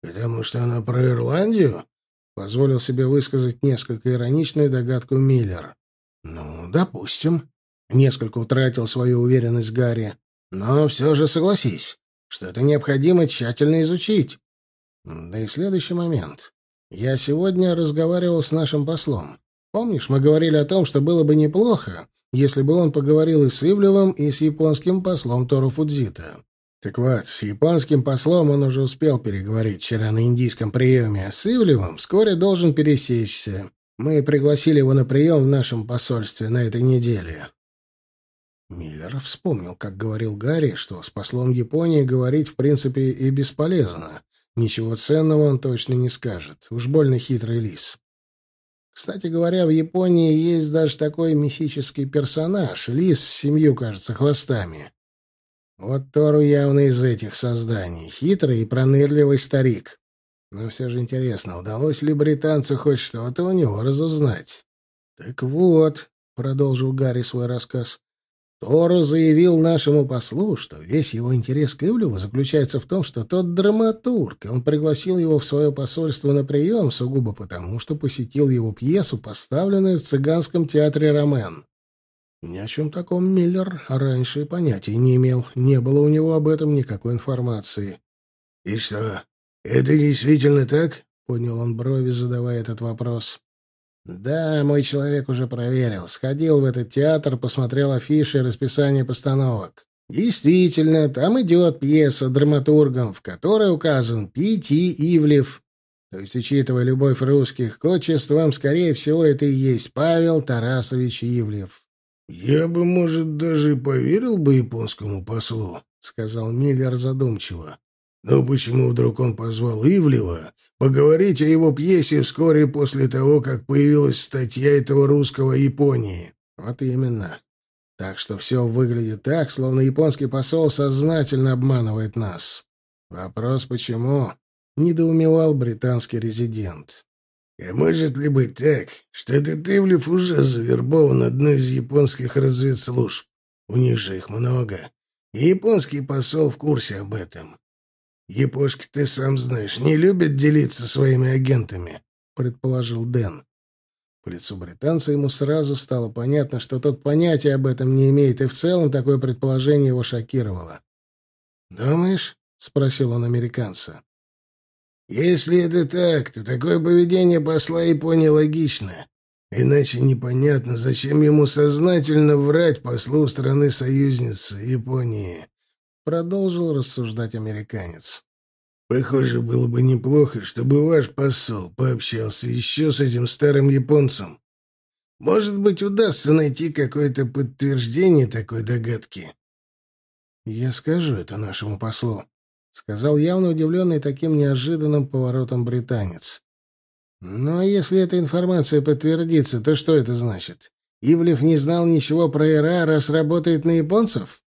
«Потому что она про Ирландию?» — позволил себе высказать несколько ироничную догадку Миллер. «Ну, допустим», — несколько утратил свою уверенность Гарри. «Но все же согласись, что это необходимо тщательно изучить. Да и следующий момент. Я сегодня разговаривал с нашим послом. Помнишь, мы говорили о том, что было бы неплохо, если бы он поговорил и с Ивлевым, и с японским послом Тору Фудзита. Так вот, с японским послом он уже успел переговорить вчера на индийском приеме, а с Ивлевым вскоре должен пересечься. Мы пригласили его на прием в нашем посольстве на этой неделе. Миллер вспомнил, как говорил Гарри, что с послом Японии говорить в принципе и бесполезно. Ничего ценного он точно не скажет. Уж больно хитрый лис. Кстати говоря, в Японии есть даже такой мифический персонаж — лис с семью, кажется, хвостами. Вот Тору явно из этих созданий. Хитрый и пронырливый старик. Но все же интересно, удалось ли британцу хоть что-то у него разузнать? — Так вот, — продолжил Гарри свой рассказ, — Тору заявил нашему послу, что весь его интерес к Ивлеву заключается в том, что тот драматург, и он пригласил его в свое посольство на прием сугубо потому, что посетил его пьесу, поставленную в цыганском театре «Ромен». Ни о чем таком Миллер раньше понятия не имел, не было у него об этом никакой информации. — И что, «Это действительно так?» — поднял он брови, задавая этот вопрос. «Да, мой человек уже проверил. Сходил в этот театр, посмотрел афиши и расписание постановок. Действительно, там идет пьеса драматургом, в которой указан Пити Ивлев. То есть, учитывая любовь русских к отчествам, скорее всего, это и есть Павел Тарасович Ивлев». «Я бы, может, даже поверил бы японскому послу», — сказал Миллер задумчиво. Но почему вдруг он позвал Ивлева поговорить о его пьесе вскоре после того, как появилась статья этого русского Японии? Вот именно. Так что все выглядит так, словно японский посол сознательно обманывает нас. Вопрос почему? Недоумевал британский резидент. А может ли быть так, что этот Ивлев уже завербован одной из японских разведслужб? У них же их много. И японский посол в курсе об этом. «Япошка, ты сам знаешь, не любит делиться своими агентами», — предположил Дэн. По лицу британца ему сразу стало понятно, что тот понятия об этом не имеет, и в целом такое предположение его шокировало. «Думаешь?» — спросил он американца. «Если это так, то такое поведение посла Японии логично. Иначе непонятно, зачем ему сознательно врать послу страны-союзницы Японии. Продолжил рассуждать американец. «Похоже, было бы неплохо, чтобы ваш посол пообщался еще с этим старым японцем. Может быть, удастся найти какое-то подтверждение такой догадки. «Я скажу это нашему послу», — сказал явно удивленный таким неожиданным поворотом британец. «Но если эта информация подтвердится, то что это значит? Ивлев не знал ничего про Ира, раз работает на японцев?»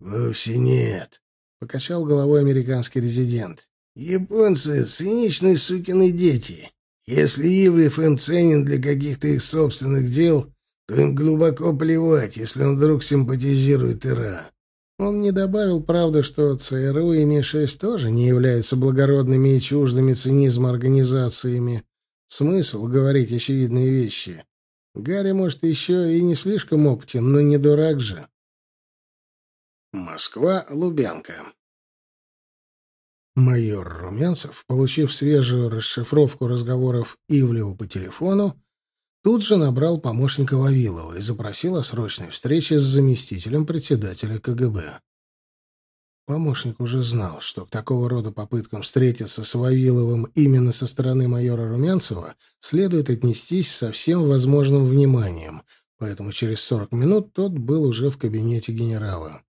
«Вовсе нет», — покачал головой американский резидент. «Японцы — циничные сукины дети. Если Ивлев им ценен для каких-то их собственных дел, то им глубоко плевать, если он вдруг симпатизирует Ира». Он не добавил, правда, что ЦРУ и Ми-6 тоже не являются благородными и чуждыми цинизма организациями. Смысл говорить очевидные вещи. Гарри, может, еще и не слишком опытен, но не дурак же. Москва, Лубянка. Майор Румянцев, получив свежую расшифровку разговоров Ивлева по телефону, тут же набрал помощника Вавилова и запросил о срочной встрече с заместителем председателя КГБ. Помощник уже знал, что к такого рода попыткам встретиться с Вавиловым именно со стороны майора Румянцева следует отнестись со всем возможным вниманием, поэтому через сорок минут тот был уже в кабинете генерала.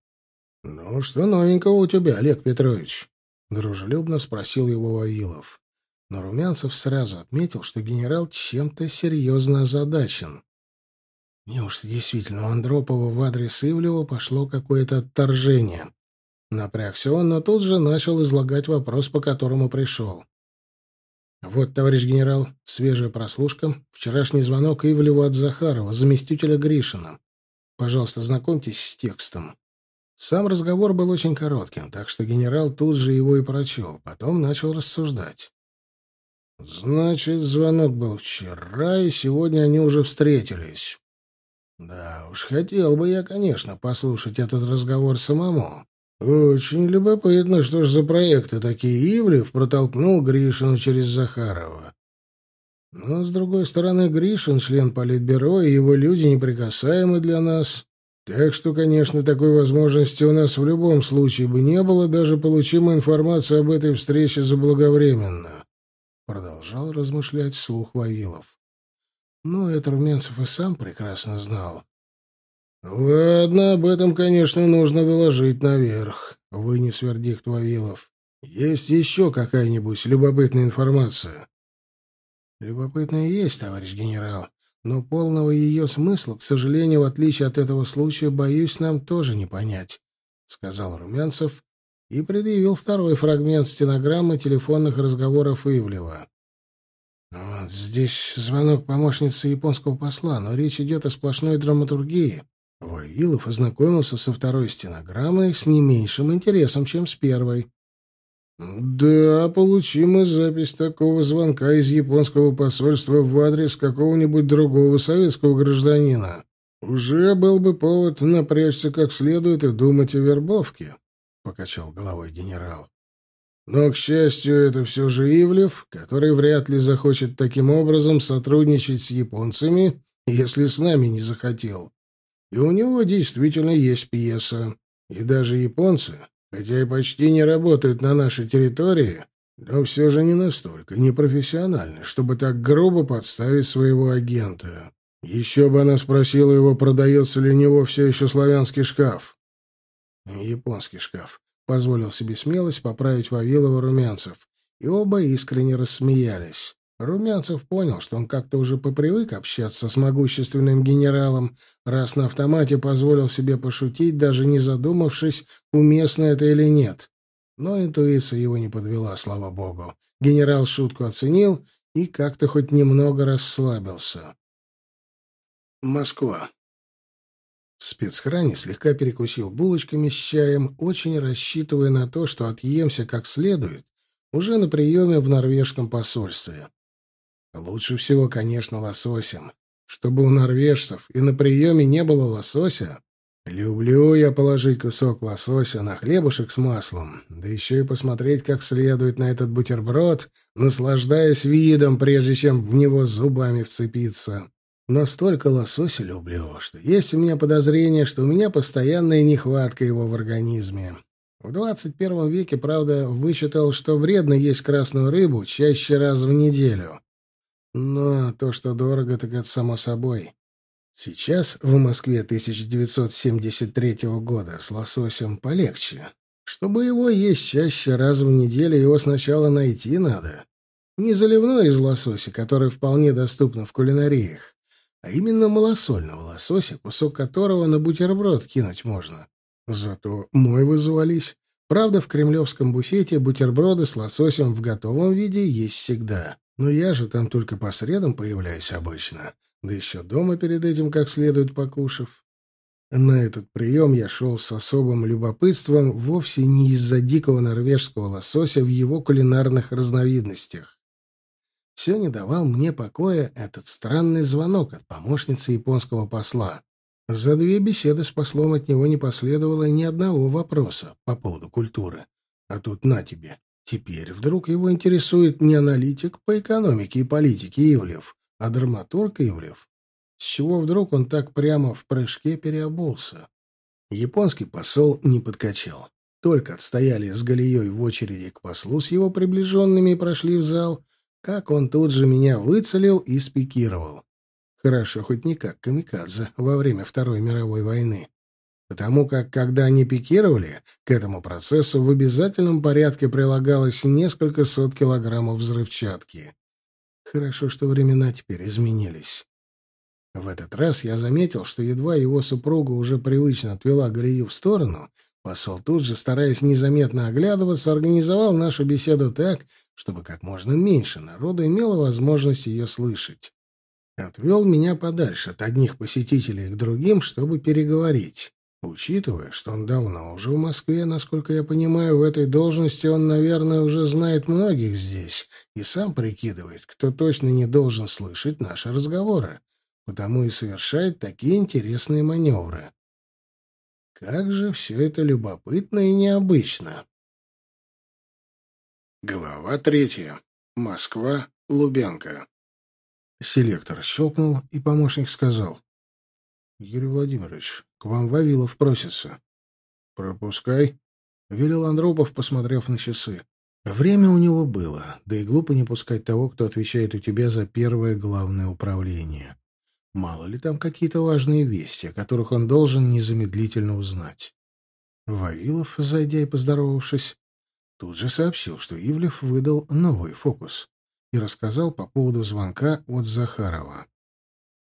«Ну, что новенького у тебя, Олег Петрович?» — дружелюбно спросил его Вавилов. Но Румянцев сразу отметил, что генерал чем-то серьезно озадачен. Неужто действительно у Андропова в адрес Ивлева пошло какое-то отторжение? Напрягся он, но тут же начал излагать вопрос, по которому пришел. «Вот, товарищ генерал, свежая прослушка. Вчерашний звонок Ивлеву от Захарова, заместителя Гришина. Пожалуйста, знакомьтесь с текстом». Сам разговор был очень коротким, так что генерал тут же его и прочел, потом начал рассуждать. «Значит, звонок был вчера, и сегодня они уже встретились. Да уж, хотел бы я, конечно, послушать этот разговор самому. Очень любопытно, что ж за проекты такие Ивлев протолкнул Гришину через Захарова. Но, с другой стороны, Гришин — член Политбюро, и его люди неприкасаемы для нас». Так что, конечно, такой возможности у нас в любом случае бы не было, даже получим информацию об этой встрече заблаговременно. Продолжал размышлять вслух Вавилов. Но это Румянцев и сам прекрасно знал. «Ладно, об этом, конечно, нужно доложить наверх», — вынес вердикт Вавилов. «Есть еще какая-нибудь любопытная информация?» «Любопытная есть, товарищ генерал но полного ее смысла, к сожалению, в отличие от этого случая, боюсь, нам тоже не понять», — сказал Румянцев и предъявил второй фрагмент стенограммы телефонных разговоров Ивлева. «Вот здесь звонок помощницы японского посла, но речь идет о сплошной драматургии». Вавилов ознакомился со второй стенограммой с не меньшим интересом, чем с первой. «Да, получим мы запись такого звонка из японского посольства в адрес какого-нибудь другого советского гражданина. Уже был бы повод напрячься как следует и думать о вербовке», — покачал головой генерал. «Но, к счастью, это все же Ивлев, который вряд ли захочет таким образом сотрудничать с японцами, если с нами не захотел. И у него действительно есть пьеса. И даже японцы, хотя и почти не работают на нашей территории, но все же не настолько непрофессиональны, чтобы так грубо подставить своего агента. Еще бы она спросила его, продается ли у него все еще славянский шкаф. Японский шкаф. Позволил себе смелость поправить Вавилова Румянцев. И оба искренне рассмеялись. Румянцев понял, что он как-то уже попривык общаться с могущественным генералом, раз на автомате позволил себе пошутить, даже не задумавшись, уместно это или нет. Но интуиция его не подвела, слава богу. Генерал шутку оценил и как-то хоть немного расслабился. Москва. В спецхране слегка перекусил булочками с чаем, очень рассчитывая на то, что отъемся как следует, уже на приеме в норвежском посольстве. Лучше всего, конечно, лососем. Чтобы у норвежцев и на приеме не было лосося. Люблю я положить кусок лосося на хлебушек с маслом, да еще и посмотреть как следует на этот бутерброд, наслаждаясь видом, прежде чем в него зубами вцепиться. Настолько лосося люблю, что есть у меня подозрение, что у меня постоянная нехватка его в организме. В двадцать первом веке, правда, вычитал, что вредно есть красную рыбу чаще раз в неделю. Но то, что дорого, так это само собой. Сейчас в Москве 1973 года с лососем полегче. Чтобы его есть чаще раз в неделю, его сначала найти надо. Не заливной из лосося, который вполне доступно в кулинариях, а именно малосольного лосося, кусок которого на бутерброд кинуть можно. Зато мой вызывались. Правда, в кремлевском буфете бутерброды с лососем в готовом виде есть всегда. Но я же там только по средам появляюсь обычно. Да еще дома перед этим как следует покушав. На этот прием я шел с особым любопытством вовсе не из-за дикого норвежского лосося в его кулинарных разновидностях. Все не давал мне покоя этот странный звонок от помощницы японского посла. За две беседы с послом от него не последовало ни одного вопроса по поводу культуры. А тут на тебе. Теперь вдруг его интересует не аналитик по экономике и политике Ивлев, а драматург Ивлев. С чего вдруг он так прямо в прыжке переобулся? Японский посол не подкачал. Только отстояли с Галией в очереди к послу с его приближенными и прошли в зал, как он тут же меня выцелил и спикировал. Хорошо, хоть не как камикадзе во время Второй мировой войны. Потому как, когда они пикировали, к этому процессу в обязательном порядке прилагалось несколько сот килограммов взрывчатки. Хорошо, что времена теперь изменились. В этот раз я заметил, что едва его супруга уже привычно отвела Галию в сторону, посол тут же, стараясь незаметно оглядываться, организовал нашу беседу так, чтобы как можно меньше народу имело возможность ее слышать. Отвел меня подальше от одних посетителей к другим, чтобы переговорить. Учитывая, что он давно уже в Москве, насколько я понимаю, в этой должности он, наверное, уже знает многих здесь и сам прикидывает, кто точно не должен слышать наши разговоры, потому и совершает такие интересные маневры. Как же все это любопытно и необычно. Глава третья. Москва. Лубянка. Селектор щелкнул, и помощник сказал. — Юрий Владимирович, к вам Вавилов просится. — Пропускай, — велел Андропов, посмотрев на часы. Время у него было, да и глупо не пускать того, кто отвечает у тебя за первое главное управление. Мало ли там какие-то важные вести, о которых он должен незамедлительно узнать. Вавилов, зайдя и поздоровавшись, Тут же сообщил, что Ивлев выдал новый фокус и рассказал по поводу звонка от Захарова.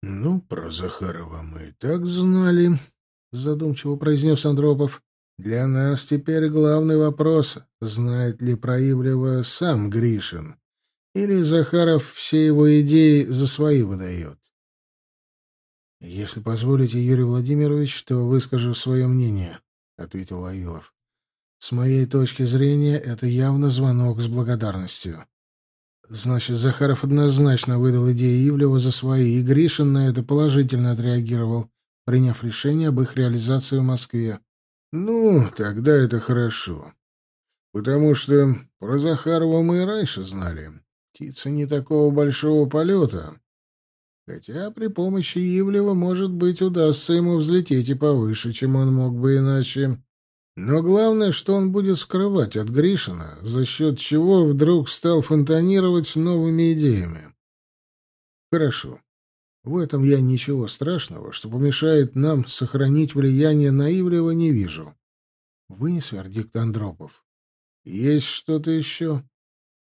«Ну, про Захарова мы и так знали», — задумчиво произнес Андропов. «Для нас теперь главный вопрос, знает ли про Ивлева сам Гришин, или Захаров все его идеи за свои выдает». «Если позволите, Юрий Владимирович, то выскажу свое мнение», — ответил Вавилов. С моей точки зрения, это явно звонок с благодарностью. Значит, Захаров однозначно выдал идеи Ивлева за свои, и Гришин на это положительно отреагировал, приняв решение об их реализации в Москве. Ну, тогда это хорошо. Потому что про Захарова мы и раньше знали. Птица не такого большого полета. Хотя при помощи Ивлева, может быть, удастся ему взлететь и повыше, чем он мог бы иначе. Но главное, что он будет скрывать от Гришина, за счет чего вдруг стал фонтанировать новыми идеями. Хорошо. В этом я ничего страшного, что помешает нам сохранить влияние на Ивлева, не вижу. Вынес вердикт Андропов. Есть что-то еще?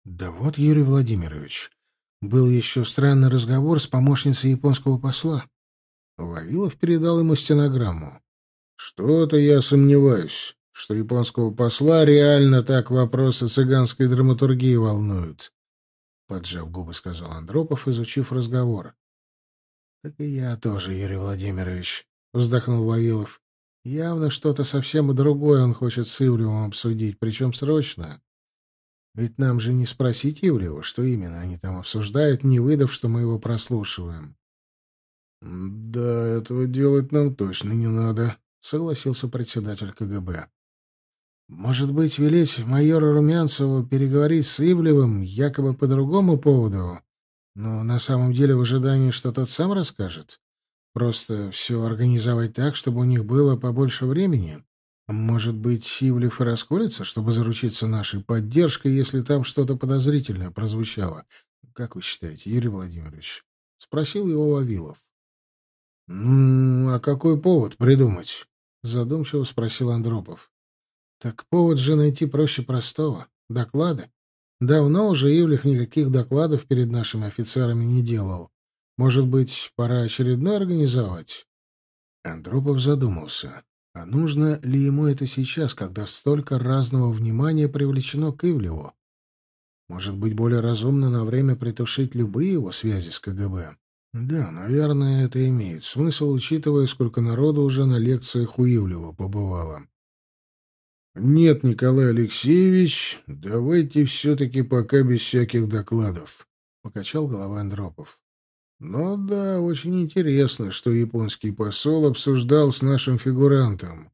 Да вот, Юрий Владимирович, был еще странный разговор с помощницей японского посла. Вавилов передал ему стенограмму. Что-то я сомневаюсь, что японского посла реально так вопросы цыганской драматургии волнуют. Поджав губы, сказал Андропов, изучив разговор. Так и я тоже, Юрий Владимирович, вздохнул Вавилов. Явно что-то совсем другое он хочет с Ивлевым обсудить, причем срочно. Ведь нам же не спросить Ивлева, что именно они там обсуждают, не выдав, что мы его прослушиваем. — Да, этого делать нам точно не надо, согласился председатель КГБ. Может быть, велеть майору Румянцеву переговорить с Ивлевым якобы по другому поводу, но на самом деле в ожидании, что тот сам расскажет? Просто все организовать так, чтобы у них было побольше времени? Может быть, Ивлев и расколется, чтобы заручиться нашей поддержкой, если там что-то подозрительное прозвучало? Как вы считаете, Юрий Владимирович? Спросил его Вавилов. «Ну, а какой повод придумать?» — задумчиво спросил Андропов. «Так повод же найти проще простого. Доклады. Давно уже Ивлев никаких докладов перед нашими офицерами не делал. Может быть, пора очередной организовать?» Андропов задумался. А нужно ли ему это сейчас, когда столько разного внимания привлечено к Ивлеву? Может быть, более разумно на время притушить любые его связи с КГБ? Да, наверное, это имеет смысл, учитывая, сколько народу уже на лекциях у Ивлева побывало. «Нет, Николай Алексеевич, давайте все-таки пока без всяких докладов», — покачал головой Андропов. Но да, очень интересно, что японский посол обсуждал с нашим фигурантом.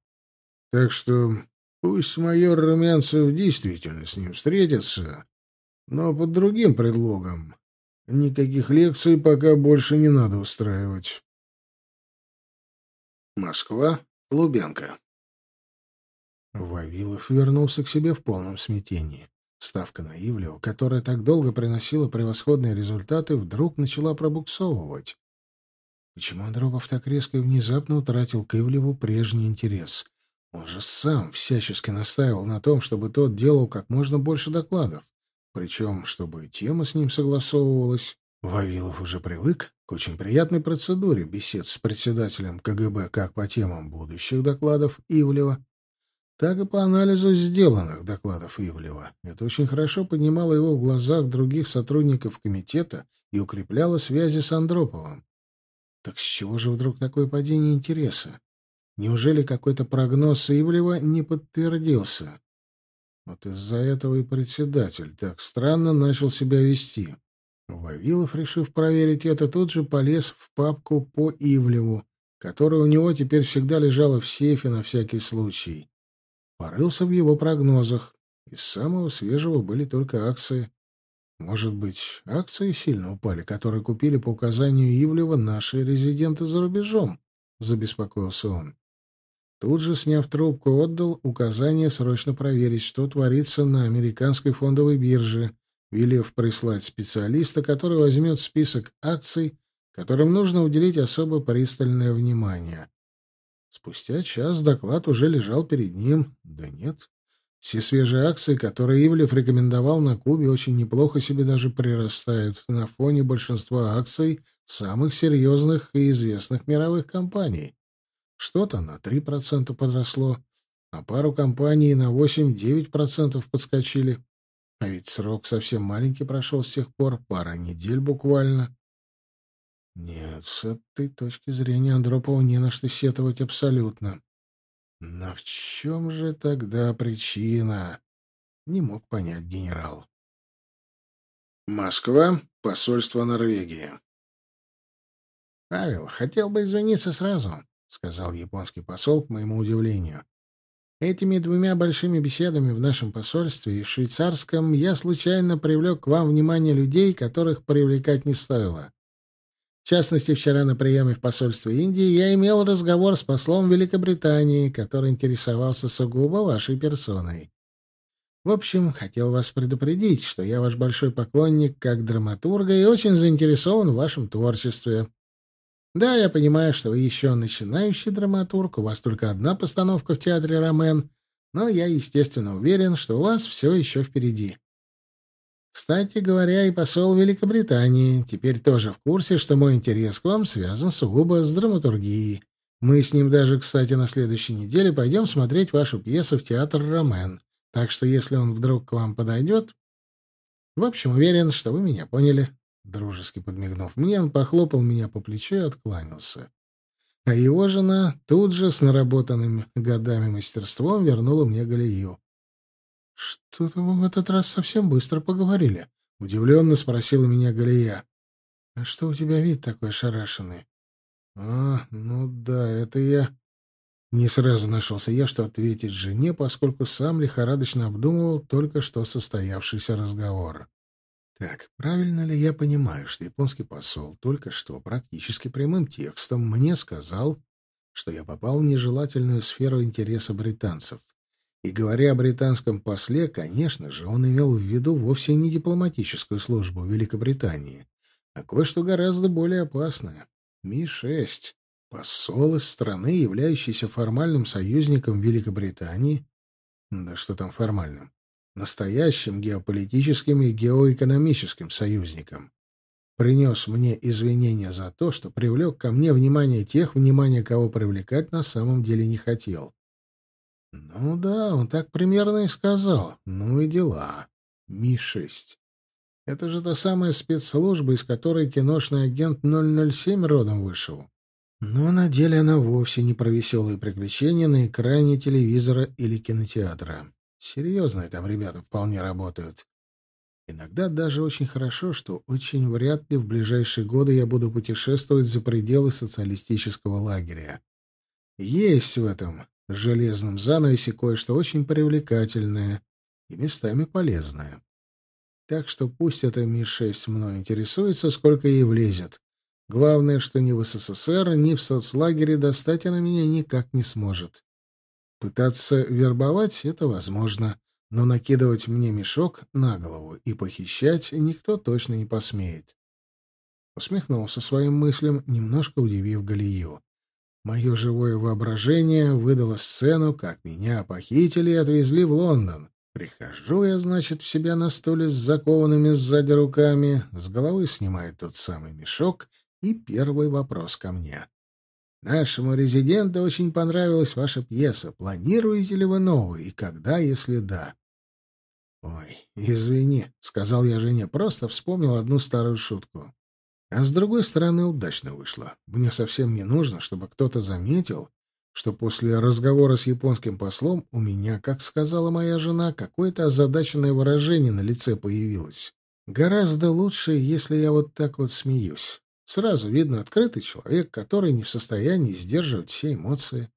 Так что пусть майор Румянцев действительно с ним встретится, но под другим предлогом. Никаких лекций пока больше не надо устраивать. Москва, Лубянка. Вавилов вернулся к себе в полном смятении. Ставка на Ивлева, которая так долго приносила превосходные результаты, вдруг начала пробуксовывать. Почему Андропов так резко и внезапно утратил к Ивлеву прежний интерес? Он же сам всячески настаивал на том, чтобы тот делал как можно больше докладов. Причем, чтобы тема с ним согласовывалась. Вавилов уже привык к очень приятной процедуре бесед с председателем КГБ как по темам будущих докладов Ивлева, так и по анализу сделанных докладов Ивлева. Это очень хорошо поднимало его в глазах других сотрудников комитета и укрепляло связи с Андроповым. Так с чего же вдруг такое падение интереса? Неужели какой-то прогноз Ивлева не подтвердился? Вот из-за этого и председатель так странно начал себя вести. Вавилов, решив проверить это, тут же полез в папку по Ивлеву, которая у него теперь всегда лежала в сейфе на всякий случай. Порылся в его прогнозах. Из самого свежего были только акции. Может быть, акции сильно упали, которые купили по указанию Ивлева наши резиденты за рубежом? Забеспокоился он. Тут же, сняв трубку, отдал указание срочно проверить, что творится на американской фондовой бирже, велев прислать специалиста, который возьмет список акций, которым нужно уделить особо пристальное внимание. Спустя час доклад уже лежал перед ним. Да нет. Все свежие акции, которые Ивлев рекомендовал на Кубе, очень неплохо себе даже прирастают на фоне большинства акций самых серьезных и известных мировых компаний. Что-то на 3% подросло, а пару компаний на 8-9% подскочили. А ведь срок совсем маленький прошел с тех пор, пара недель буквально. Нет, с этой точки зрения Андропова не на что сетовать абсолютно. Но в чем же тогда причина? Не мог понять генерал. Москва, посольство Норвегии. «Павел, хотел бы извиниться сразу», — сказал японский посол, к моему удивлению. «Этими двумя большими беседами в нашем посольстве и в швейцарском я случайно привлек к вам внимание людей, которых привлекать не стоило. В частности, вчера на приеме в посольстве Индии я имел разговор с послом Великобритании, который интересовался сугубо вашей персоной. В общем, хотел вас предупредить, что я ваш большой поклонник как драматурга и очень заинтересован в вашем творчестве. Да, я понимаю, что вы еще начинающий драматург, у вас только одна постановка в театре «Ромен», но я, естественно, уверен, что у вас все еще впереди. Кстати говоря, и посол Великобритании теперь тоже в курсе, что мой интерес к вам связан сугубо с драматургией. Мы с ним даже, кстати, на следующей неделе пойдем смотреть вашу пьесу в театр «Ромен». Так что если он вдруг к вам подойдет... В общем, уверен, что вы меня поняли. Дружески подмигнув мне, он похлопал меня по плечу и откланялся. А его жена тут же с наработанным годами мастерством вернула мне Галию. «Что-то вы в этот раз совсем быстро поговорили», — удивленно спросила меня Галия. «А что у тебя вид такой шарашенный?» «А, ну да, это я...» Не сразу нашелся я, что ответить жене, поскольку сам лихорадочно обдумывал только что состоявшийся разговор. Так, правильно ли я понимаю, что японский посол только что практически прямым текстом мне сказал, что я попал в нежелательную сферу интереса британцев? И говоря о британском после, конечно же, он имел в виду вовсе не дипломатическую службу Великобритании, а кое-что гораздо более опасное — Ми-6, Посол из страны, являющейся формальным союзником Великобритании, да что там формальным, настоящим геополитическим и геоэкономическим союзником, принес мне извинения за то, что привлек ко мне внимание тех, внимание кого привлекать на самом деле не хотел. Ну да, он так примерно и сказал. Ну и дела. Ми-6. Это же та самая спецслужба, из которой киношный агент 007 родом вышел. Но на деле она вовсе не про веселые приключения на экране телевизора или кинотеатра. Серьезные там ребята вполне работают. Иногда даже очень хорошо, что очень вряд ли в ближайшие годы я буду путешествовать за пределы социалистического лагеря. Есть в этом железном занавесе кое-что очень привлекательное и местами полезное. Так что пусть эта Ми-6 мной интересуется, сколько ей влезет. Главное, что ни в СССР, ни в соцлагере достать она меня никак не сможет. Пытаться вербовать — это возможно, но накидывать мне мешок на голову и похищать никто точно не посмеет. Усмехнулся своим мыслям, немножко удивив Галию. Мое живое воображение выдало сцену, как меня похитили и отвезли в Лондон. Прихожу я, значит, в себя на стуле с закованными сзади руками, с головы снимает тот самый мешок, и первый вопрос ко мне. Нашему резиденту очень понравилась ваша пьеса. Планируете ли вы новую? И когда, если да? Ой, извини, сказал я жене, просто вспомнил одну старую шутку. А с другой стороны, удачно вышло. Мне совсем не нужно, чтобы кто-то заметил, что после разговора с японским послом у меня, как сказала моя жена, какое-то озадаченное выражение на лице появилось. Гораздо лучше, если я вот так вот смеюсь. Сразу видно открытый человек, который не в состоянии сдерживать все эмоции.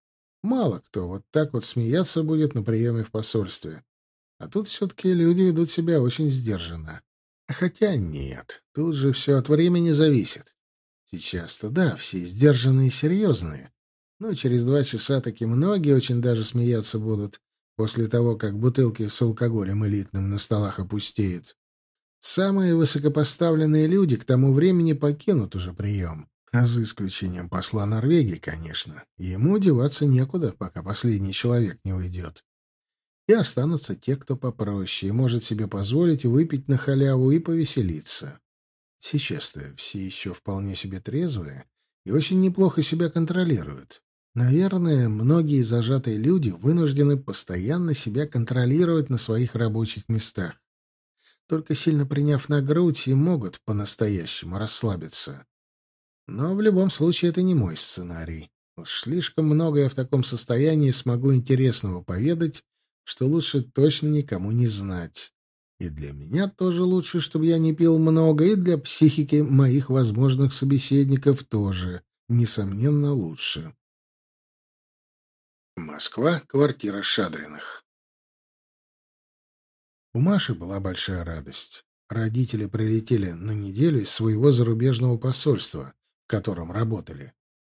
Мало кто вот так вот смеяться будет на приеме в посольстве. А тут все-таки люди ведут себя очень сдержанно. Хотя нет, тут же все от времени зависит. Сейчас-то да, все сдержанные и серьезные. Но через два часа таки многие очень даже смеяться будут после того, как бутылки с алкоголем элитным на столах опустеют. Самые высокопоставленные люди к тому времени покинут уже прием. А за исключением посла Норвегии, конечно. Ему деваться некуда, пока последний человек не уйдет и останутся те, кто попроще и может себе позволить выпить на халяву и повеселиться. Сейчас-то все еще вполне себе трезвые и очень неплохо себя контролируют. Наверное, многие зажатые люди вынуждены постоянно себя контролировать на своих рабочих местах. Только сильно приняв на грудь и могут по-настоящему расслабиться. Но в любом случае это не мой сценарий. Уж слишком много я в таком состоянии смогу интересного поведать что лучше точно никому не знать. И для меня тоже лучше, чтобы я не пил много, и для психики моих возможных собеседников тоже, несомненно, лучше. Москва, квартира Шадриных. У Маши была большая радость. Родители прилетели на неделю из своего зарубежного посольства, в котором работали.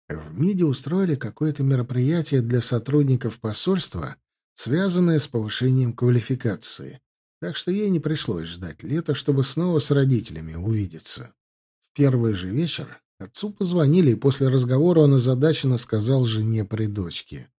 В МИДе устроили какое-то мероприятие для сотрудников посольства, связанное с повышением квалификации. Так что ей не пришлось ждать лета, чтобы снова с родителями увидеться. В первый же вечер отцу позвонили, и после разговора он озадаченно сказал жене при дочке.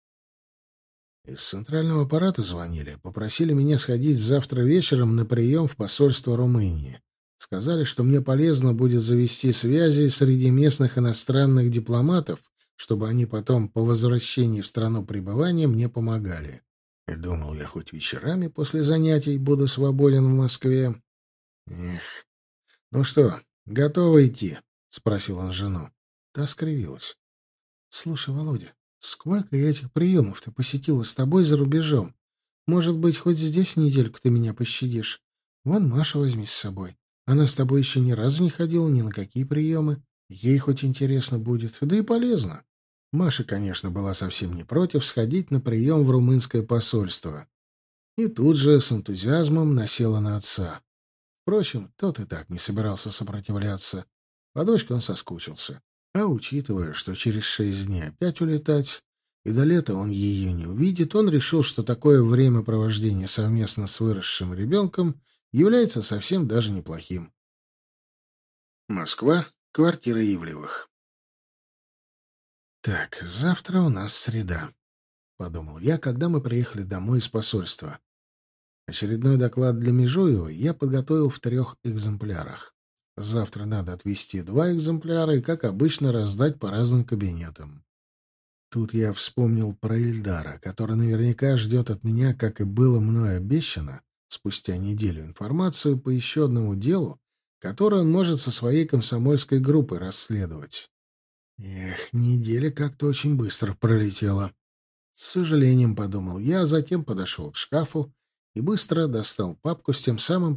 Из центрального аппарата звонили, попросили меня сходить завтра вечером на прием в посольство Румынии. Сказали, что мне полезно будет завести связи среди местных иностранных дипломатов, чтобы они потом по возвращении в страну пребывания мне помогали. И думал я, хоть вечерами после занятий буду свободен в Москве. Эх. Ну что, готова идти? спросил он жену. Та скривилась. Слушай, Володя, сколько я этих приемов ты посетила с тобой за рубежом? Может быть, хоть здесь недельку ты меня пощадишь? Вон Маша возьми с собой. Она с тобой еще ни разу не ходила ни на какие приемы. Ей хоть интересно будет, да и полезно. Маша, конечно, была совсем не против сходить на прием в румынское посольство. И тут же с энтузиазмом насела на отца. Впрочем, тот и так не собирался сопротивляться. По дочке он соскучился. А учитывая, что через шесть дней опять улетать, и до лета он ее не увидит, он решил, что такое времяпровождение совместно с выросшим ребенком является совсем даже неплохим. Москва, квартира Ивлевых. Так, завтра у нас среда, — подумал я, когда мы приехали домой из посольства. Очередной доклад для Межуева я подготовил в трех экземплярах. Завтра надо отвезти два экземпляра и, как обычно, раздать по разным кабинетам. Тут я вспомнил про Ильдара, который наверняка ждет от меня, как и было мной обещано, спустя неделю информацию по еще одному делу, которое он может со своей комсомольской группой расследовать. Эх, неделя как-то очень быстро пролетела. С сожалением подумал я, затем подошел к шкафу и быстро достал папку с тем самым